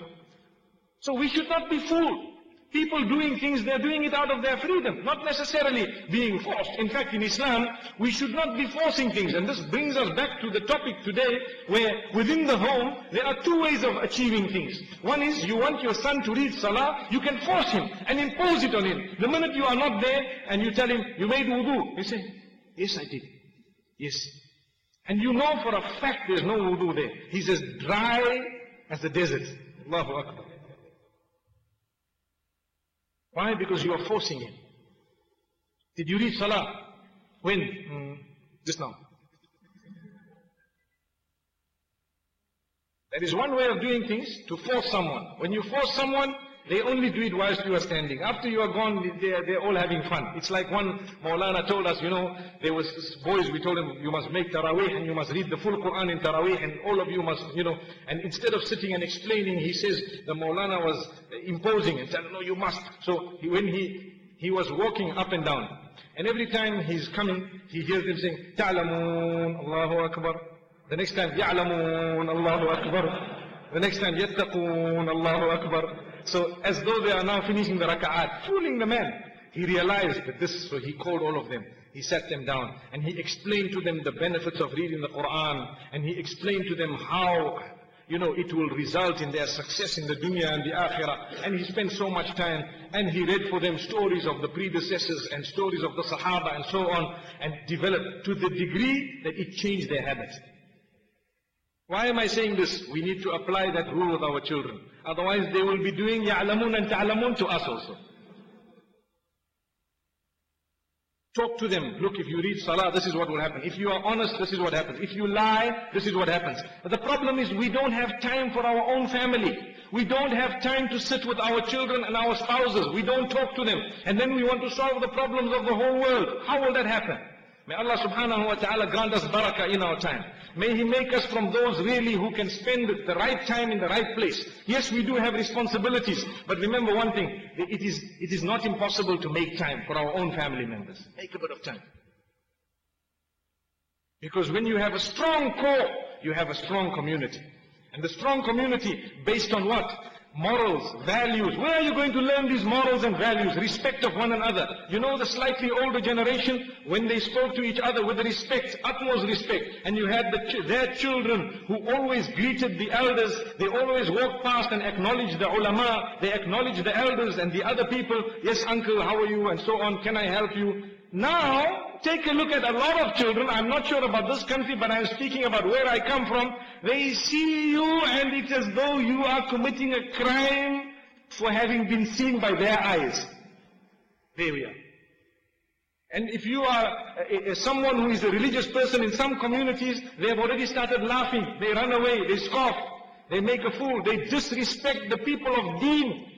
So we should not be fooled. People doing things, they're doing it out of their freedom, not necessarily being forced. In fact, in Islam, we should not be forcing things. And this brings us back to the topic today, where within the home, there are two ways of achieving things. One is, you want your son to read salah, you can force him and impose it on him. The minute you are not there, and you tell him, you made wudu, he say, yes I did. Yes. And you know for a fact there's no wudu there. He's as dry as the desert. Allahu Akbar. Why? Because you are forcing him. Did you read Salah? When? Mm, just now. There is one way of doing things, to force someone. When you force someone, they only do it whilst you are standing. After you are gone, they're, they're all having fun. It's like one Maulana told us, you know, there was boys, we told them, you must make Taraweeh and you must read the full Quran in Taraweeh and all of you must, you know, and instead of sitting and explaining, he says, the Maulana was imposing and said, no, you must. So he, when he, he was walking up and down, and every time he's coming, he hears them saying, Ta'lamoon, Allahu Akbar. The next time, Ya'lamoon, Allahu Akbar. The next time, Yattaqoon, Allahu Akbar. So as though they are now finishing the raka'at, fooling the man. He realized that this, so he called all of them. He sat them down and he explained to them the benefits of reading the Quran and he explained to them how, you know, it will result in their success in the dunya and the akhirah. And he spent so much time and he read for them stories of the predecessors and stories of the Sahaba and so on and developed to the degree that it changed their habits. Why am I saying this? We need to apply that rule with our children. Otherwise they will be doing ya'lamun and ta'lamun to us also. Talk to them. Look, if you read Salah, this is what will happen. If you are honest, this is what happens. If you lie, this is what happens. But the problem is we don't have time for our own family. We don't have time to sit with our children and our spouses. We don't talk to them. And then we want to solve the problems of the whole world. How will that happen? May Allah subhanahu wa ta'ala grant us barakah in our time. May He make us from those really who can spend the right time in the right place. Yes, we do have responsibilities, but remember one thing, it is, it is not impossible to make time for our own family members. Make a bit of time. Because when you have a strong core, you have a strong community. And the strong community based on what? Morals, values. Where are you going to learn these morals and values? Respect of one another. You know the slightly older generation, when they spoke to each other with respect, utmost respect, and you had the, their children who always greeted the elders, they always walked past and acknowledged the ulama, they acknowledged the elders and the other people, yes uncle, how are you, and so on, can I help you? Now, take a look at a lot of children, I'm not sure about this country, but I'm speaking about where I come from, they see you and it's as though you are committing a crime for having been seen by their eyes. There we are. And if you are a, a, someone who is a religious person in some communities, they have already started laughing. They run away, they scoff, they make a fool, they disrespect the people of deen.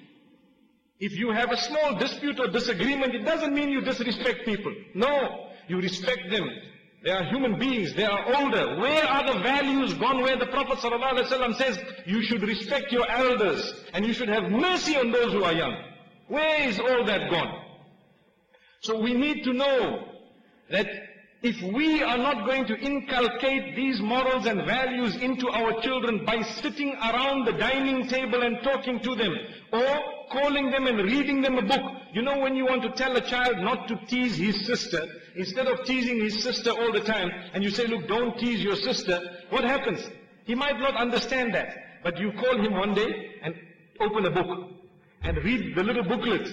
If you have a small dispute or disagreement, it doesn't mean you disrespect people. No, you respect them. They are human beings, they are older. Where are the values gone where the Prophet ﷺ says you should respect your elders and you should have mercy on those who are young? Where is all that gone? So we need to know that if we are not going to inculcate these morals and values into our children by sitting around the dining table and talking to them, or calling them and reading them a book. You know when you want to tell a child not to tease his sister, instead of teasing his sister all the time, and you say, look, don't tease your sister, what happens? He might not understand that, but you call him one day and open a book and read the little booklet.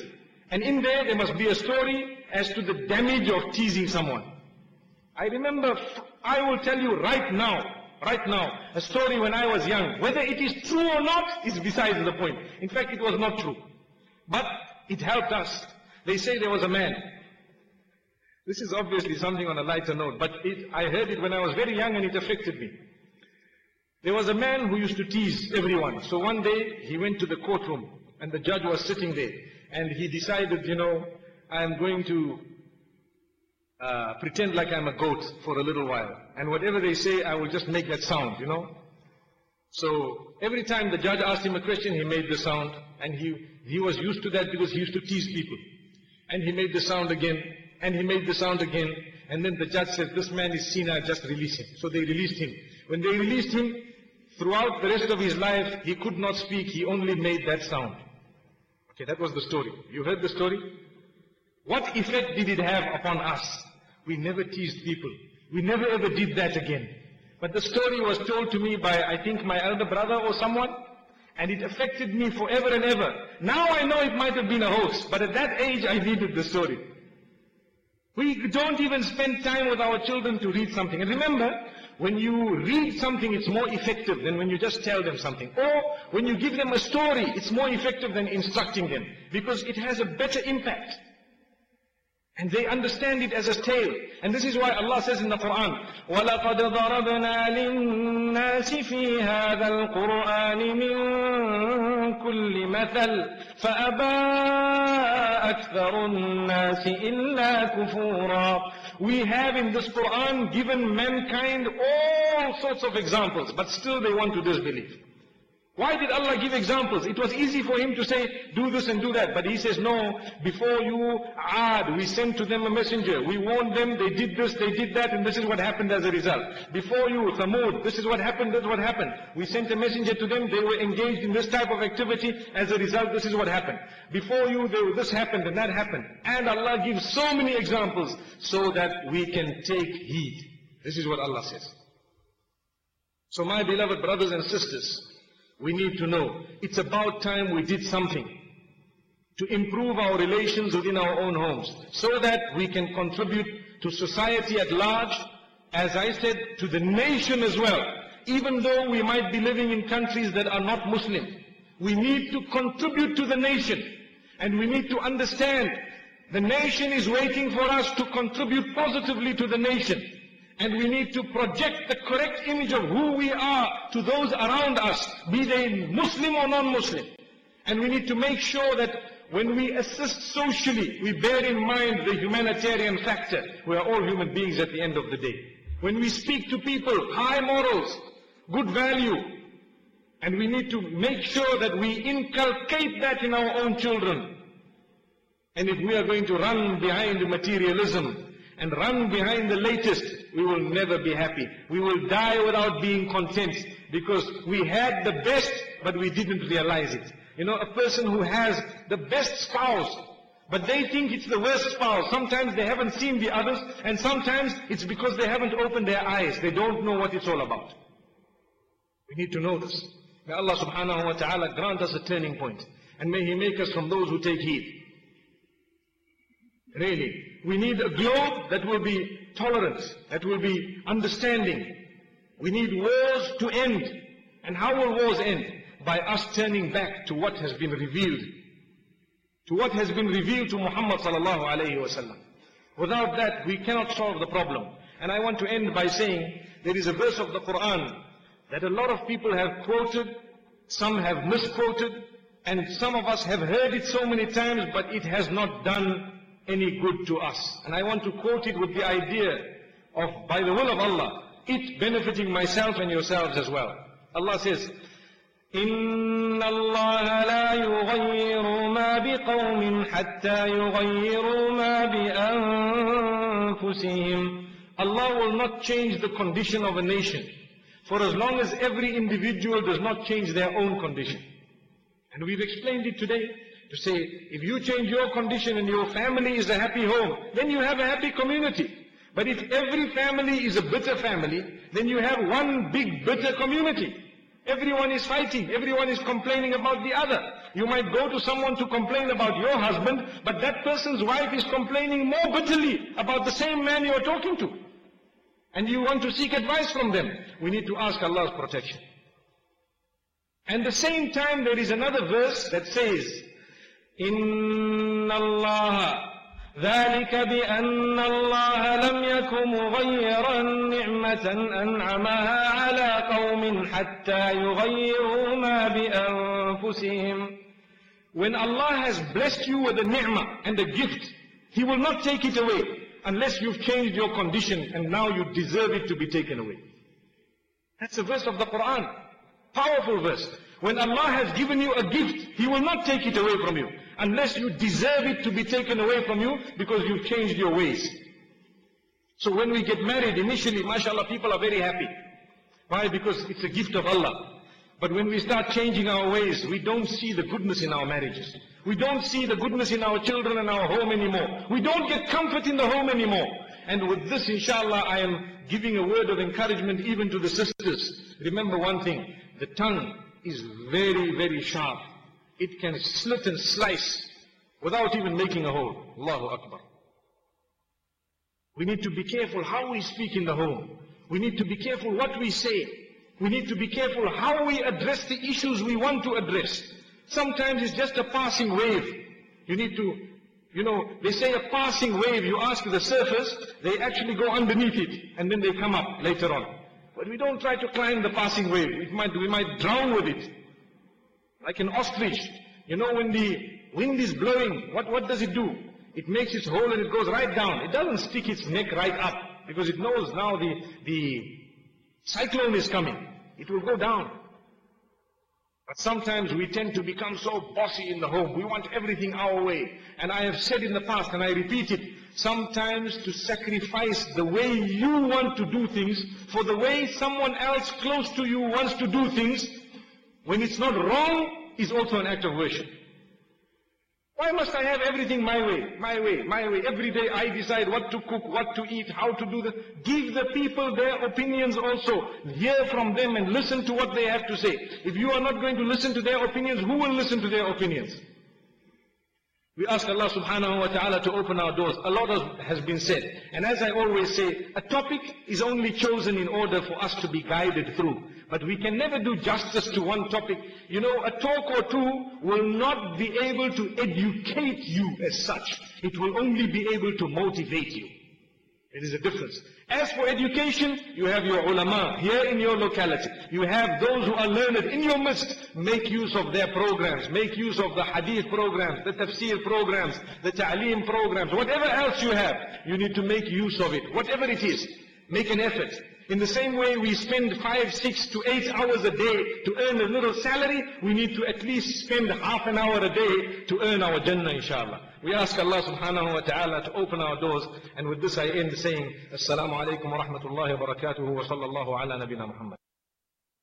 And in there, there must be a story as to the damage of teasing someone. I remember, I will tell you right now, right now, a story when I was young. Whether it is true or not is besides the point. In fact, it was not true. But it helped us. They say there was a man. This is obviously something on a lighter note, but it, I heard it when I was very young and it affected me. There was a man who used to tease everyone. So one day he went to the courtroom and the judge was sitting there and he decided, you know, I'm going to uh, pretend like I'm a goat for a little while. And whatever they say, I will just make that sound, you know. So every time the judge asked him a question, he made the sound. And he, he was used to that because he used to tease people. And he made the sound again. And he made the sound again. And then the judge said, this man is senile, just release him. So they released him. When they released him, throughout the rest of his life, he could not speak. He only made that sound. Okay, that was the story. You heard the story? What effect did it have upon us? We never teased people. We never ever did that again. But the story was told to me by, I think, my elder brother or someone, and it affected me forever and ever. Now I know it might have been a hoax, but at that age I needed the story. We don't even spend time with our children to read something. And remember, when you read something, it's more effective than when you just tell them something. Or when you give them a story, it's more effective than instructing them. Because it has a better impact. And they understand it as a tale. And this is why Allah says in the Quran, وَلَقَدْ ضَرَبْنَا لِلنَّاسِ فِي هَذَا الْقُرْآنِ مِنْ كُلِّ مَثَلٍ فَأَبَى أَكْثَرُ النَّاسِ إِلَّا كُفُورًا We have in this Quran given mankind all sorts of examples, but still they want to disbelieve. Why did Allah give examples? It was easy for him to say, do this and do that. But he says, no, before you Aad, we sent to them a messenger. We warned them, they did this, they did that, and this is what happened as a result. Before you, Thamud, this is what happened, that's what happened. We sent a messenger to them, they were engaged in this type of activity, as a result, this is what happened. Before you, were, this happened and that happened. And Allah gives so many examples so that we can take heed. This is what Allah says. So my beloved brothers and sisters, we need to know it's about time we did something to improve our relations within our own homes so that we can contribute to society at large, as I said, to the nation as well. Even though we might be living in countries that are not Muslim, we need to contribute to the nation. And we need to understand the nation is waiting for us to contribute positively to the nation. And we need to project the correct image of who we are to those around us, be they Muslim or non-Muslim. And we need to make sure that when we assist socially, we bear in mind the humanitarian factor. We are all human beings at the end of the day. When we speak to people, high morals, good value, and we need to make sure that we inculcate that in our own children. And if we are going to run behind materialism, and run behind the latest, we will never be happy. We will die without being content because we had the best, but we didn't realize it. You know, a person who has the best spouse, but they think it's the worst spouse. Sometimes they haven't seen the others, and sometimes it's because they haven't opened their eyes. They don't know what it's all about. We need to know this. May Allah subhanahu wa ta'ala grant us a turning point. And may He make us from those who take heed. Really, We need a globe that will be tolerant, that will be understanding. We need wars to end. And how will wars end? By us turning back to what has been revealed. To what has been revealed to Muhammad sallallahu alayhi wasallam. Without that, we cannot solve the problem. And I want to end by saying, there is a verse of the Quran that a lot of people have quoted, some have misquoted, and some of us have heard it so many times, but it has not done any good to us. And I want to quote it with the idea of, by the will of Allah, it benefiting myself and yourselves as well. Allah says, إن الله لا يغير ما بقوم حتى يغيروا ما بأنفسهم Allah will not change the condition of a nation for as long as every individual does not change their own condition. And we've explained it today to say, if you change your condition and your family is a happy home, then you have a happy community. But if every family is a bitter family, then you have one big bitter community. Everyone is fighting, everyone is complaining about the other. You might go to someone to complain about your husband, but that person's wife is complaining more bitterly about the same man you are talking to. And you want to seek advice from them. We need to ask Allah's protection. And the same time there is another verse that says, إِنَّ اللَّهَ ذلك بأن الله لم يكن مغيرا نعمة أنعمها على قوم حتى يغيروا ما بأنفسهم When Allah has blessed you with a ni'mah and a gift, He will not take it away unless you've changed your condition and now you deserve it to be taken away. That's a verse of the Quran. Powerful verse. When Allah has given you a gift, He will not take it away from you unless you deserve it to be taken away from you because you've changed your ways. So when we get married, initially, mashallah, people are very happy. Why? Because it's a gift of Allah. But when we start changing our ways, we don't see the goodness in our marriages. We don't see the goodness in our children and our home anymore. We don't get comfort in the home anymore. And with this, inshallah, I am giving a word of encouragement even to the sisters. Remember one thing, the tongue is very, very sharp. It can slit and slice without even making a hole. Allahu Akbar. We need to be careful how we speak in the home. We need to be careful what we say. We need to be careful how we address the issues we want to address. Sometimes it's just a passing wave. You need to, you know, they say a passing wave, you ask the surface, they actually go underneath it, and then they come up later on. But we don't try to climb the passing wave. We might, we might drown with it. Like an ostrich. You know, when the wind is blowing, what, what does it do? It makes its hole and it goes right down. It doesn't stick its neck right up because it knows now the, the cyclone is coming. It will go down. But sometimes we tend to become so bossy in the home. We want everything our way. And I have said in the past, and I repeat it, sometimes to sacrifice the way you want to do things for the way someone else close to you wants to do things, when it's not wrong, is also an act of worship. Why must I have everything my way, my way, my way? Every day I decide what to cook, what to eat, how to do the... Give the people their opinions also. Hear from them and listen to what they have to say. If you are not going to listen to their opinions, who will listen to their opinions? We ask Allah subhanahu wa ta'ala to open our doors. A lot has been said. And as I always say, a topic is only chosen in order for us to be guided through. But we can never do justice to one topic. You know, a talk or two will not be able to educate you as such. It will only be able to motivate you. It is a difference. As for education, you have your ulama here in your locality. You have those who are learned in your midst. Make use of their programs. Make use of the hadith programs, the tafsir programs, the ta'aleem programs. Whatever else you have, you need to make use of it. Whatever it is, make an effort. In the same way we spend five, six to eight hours a day to earn a little salary, we need to at least spend half an hour a day to earn our Jannah inshallah. We ask Allah subhanahu wa ta'ala to open our doors. And with this I end saying, Assalamu alaikum wa rahmatullahi wa barakatuhu wa sallallahu ala nabina Muhammad.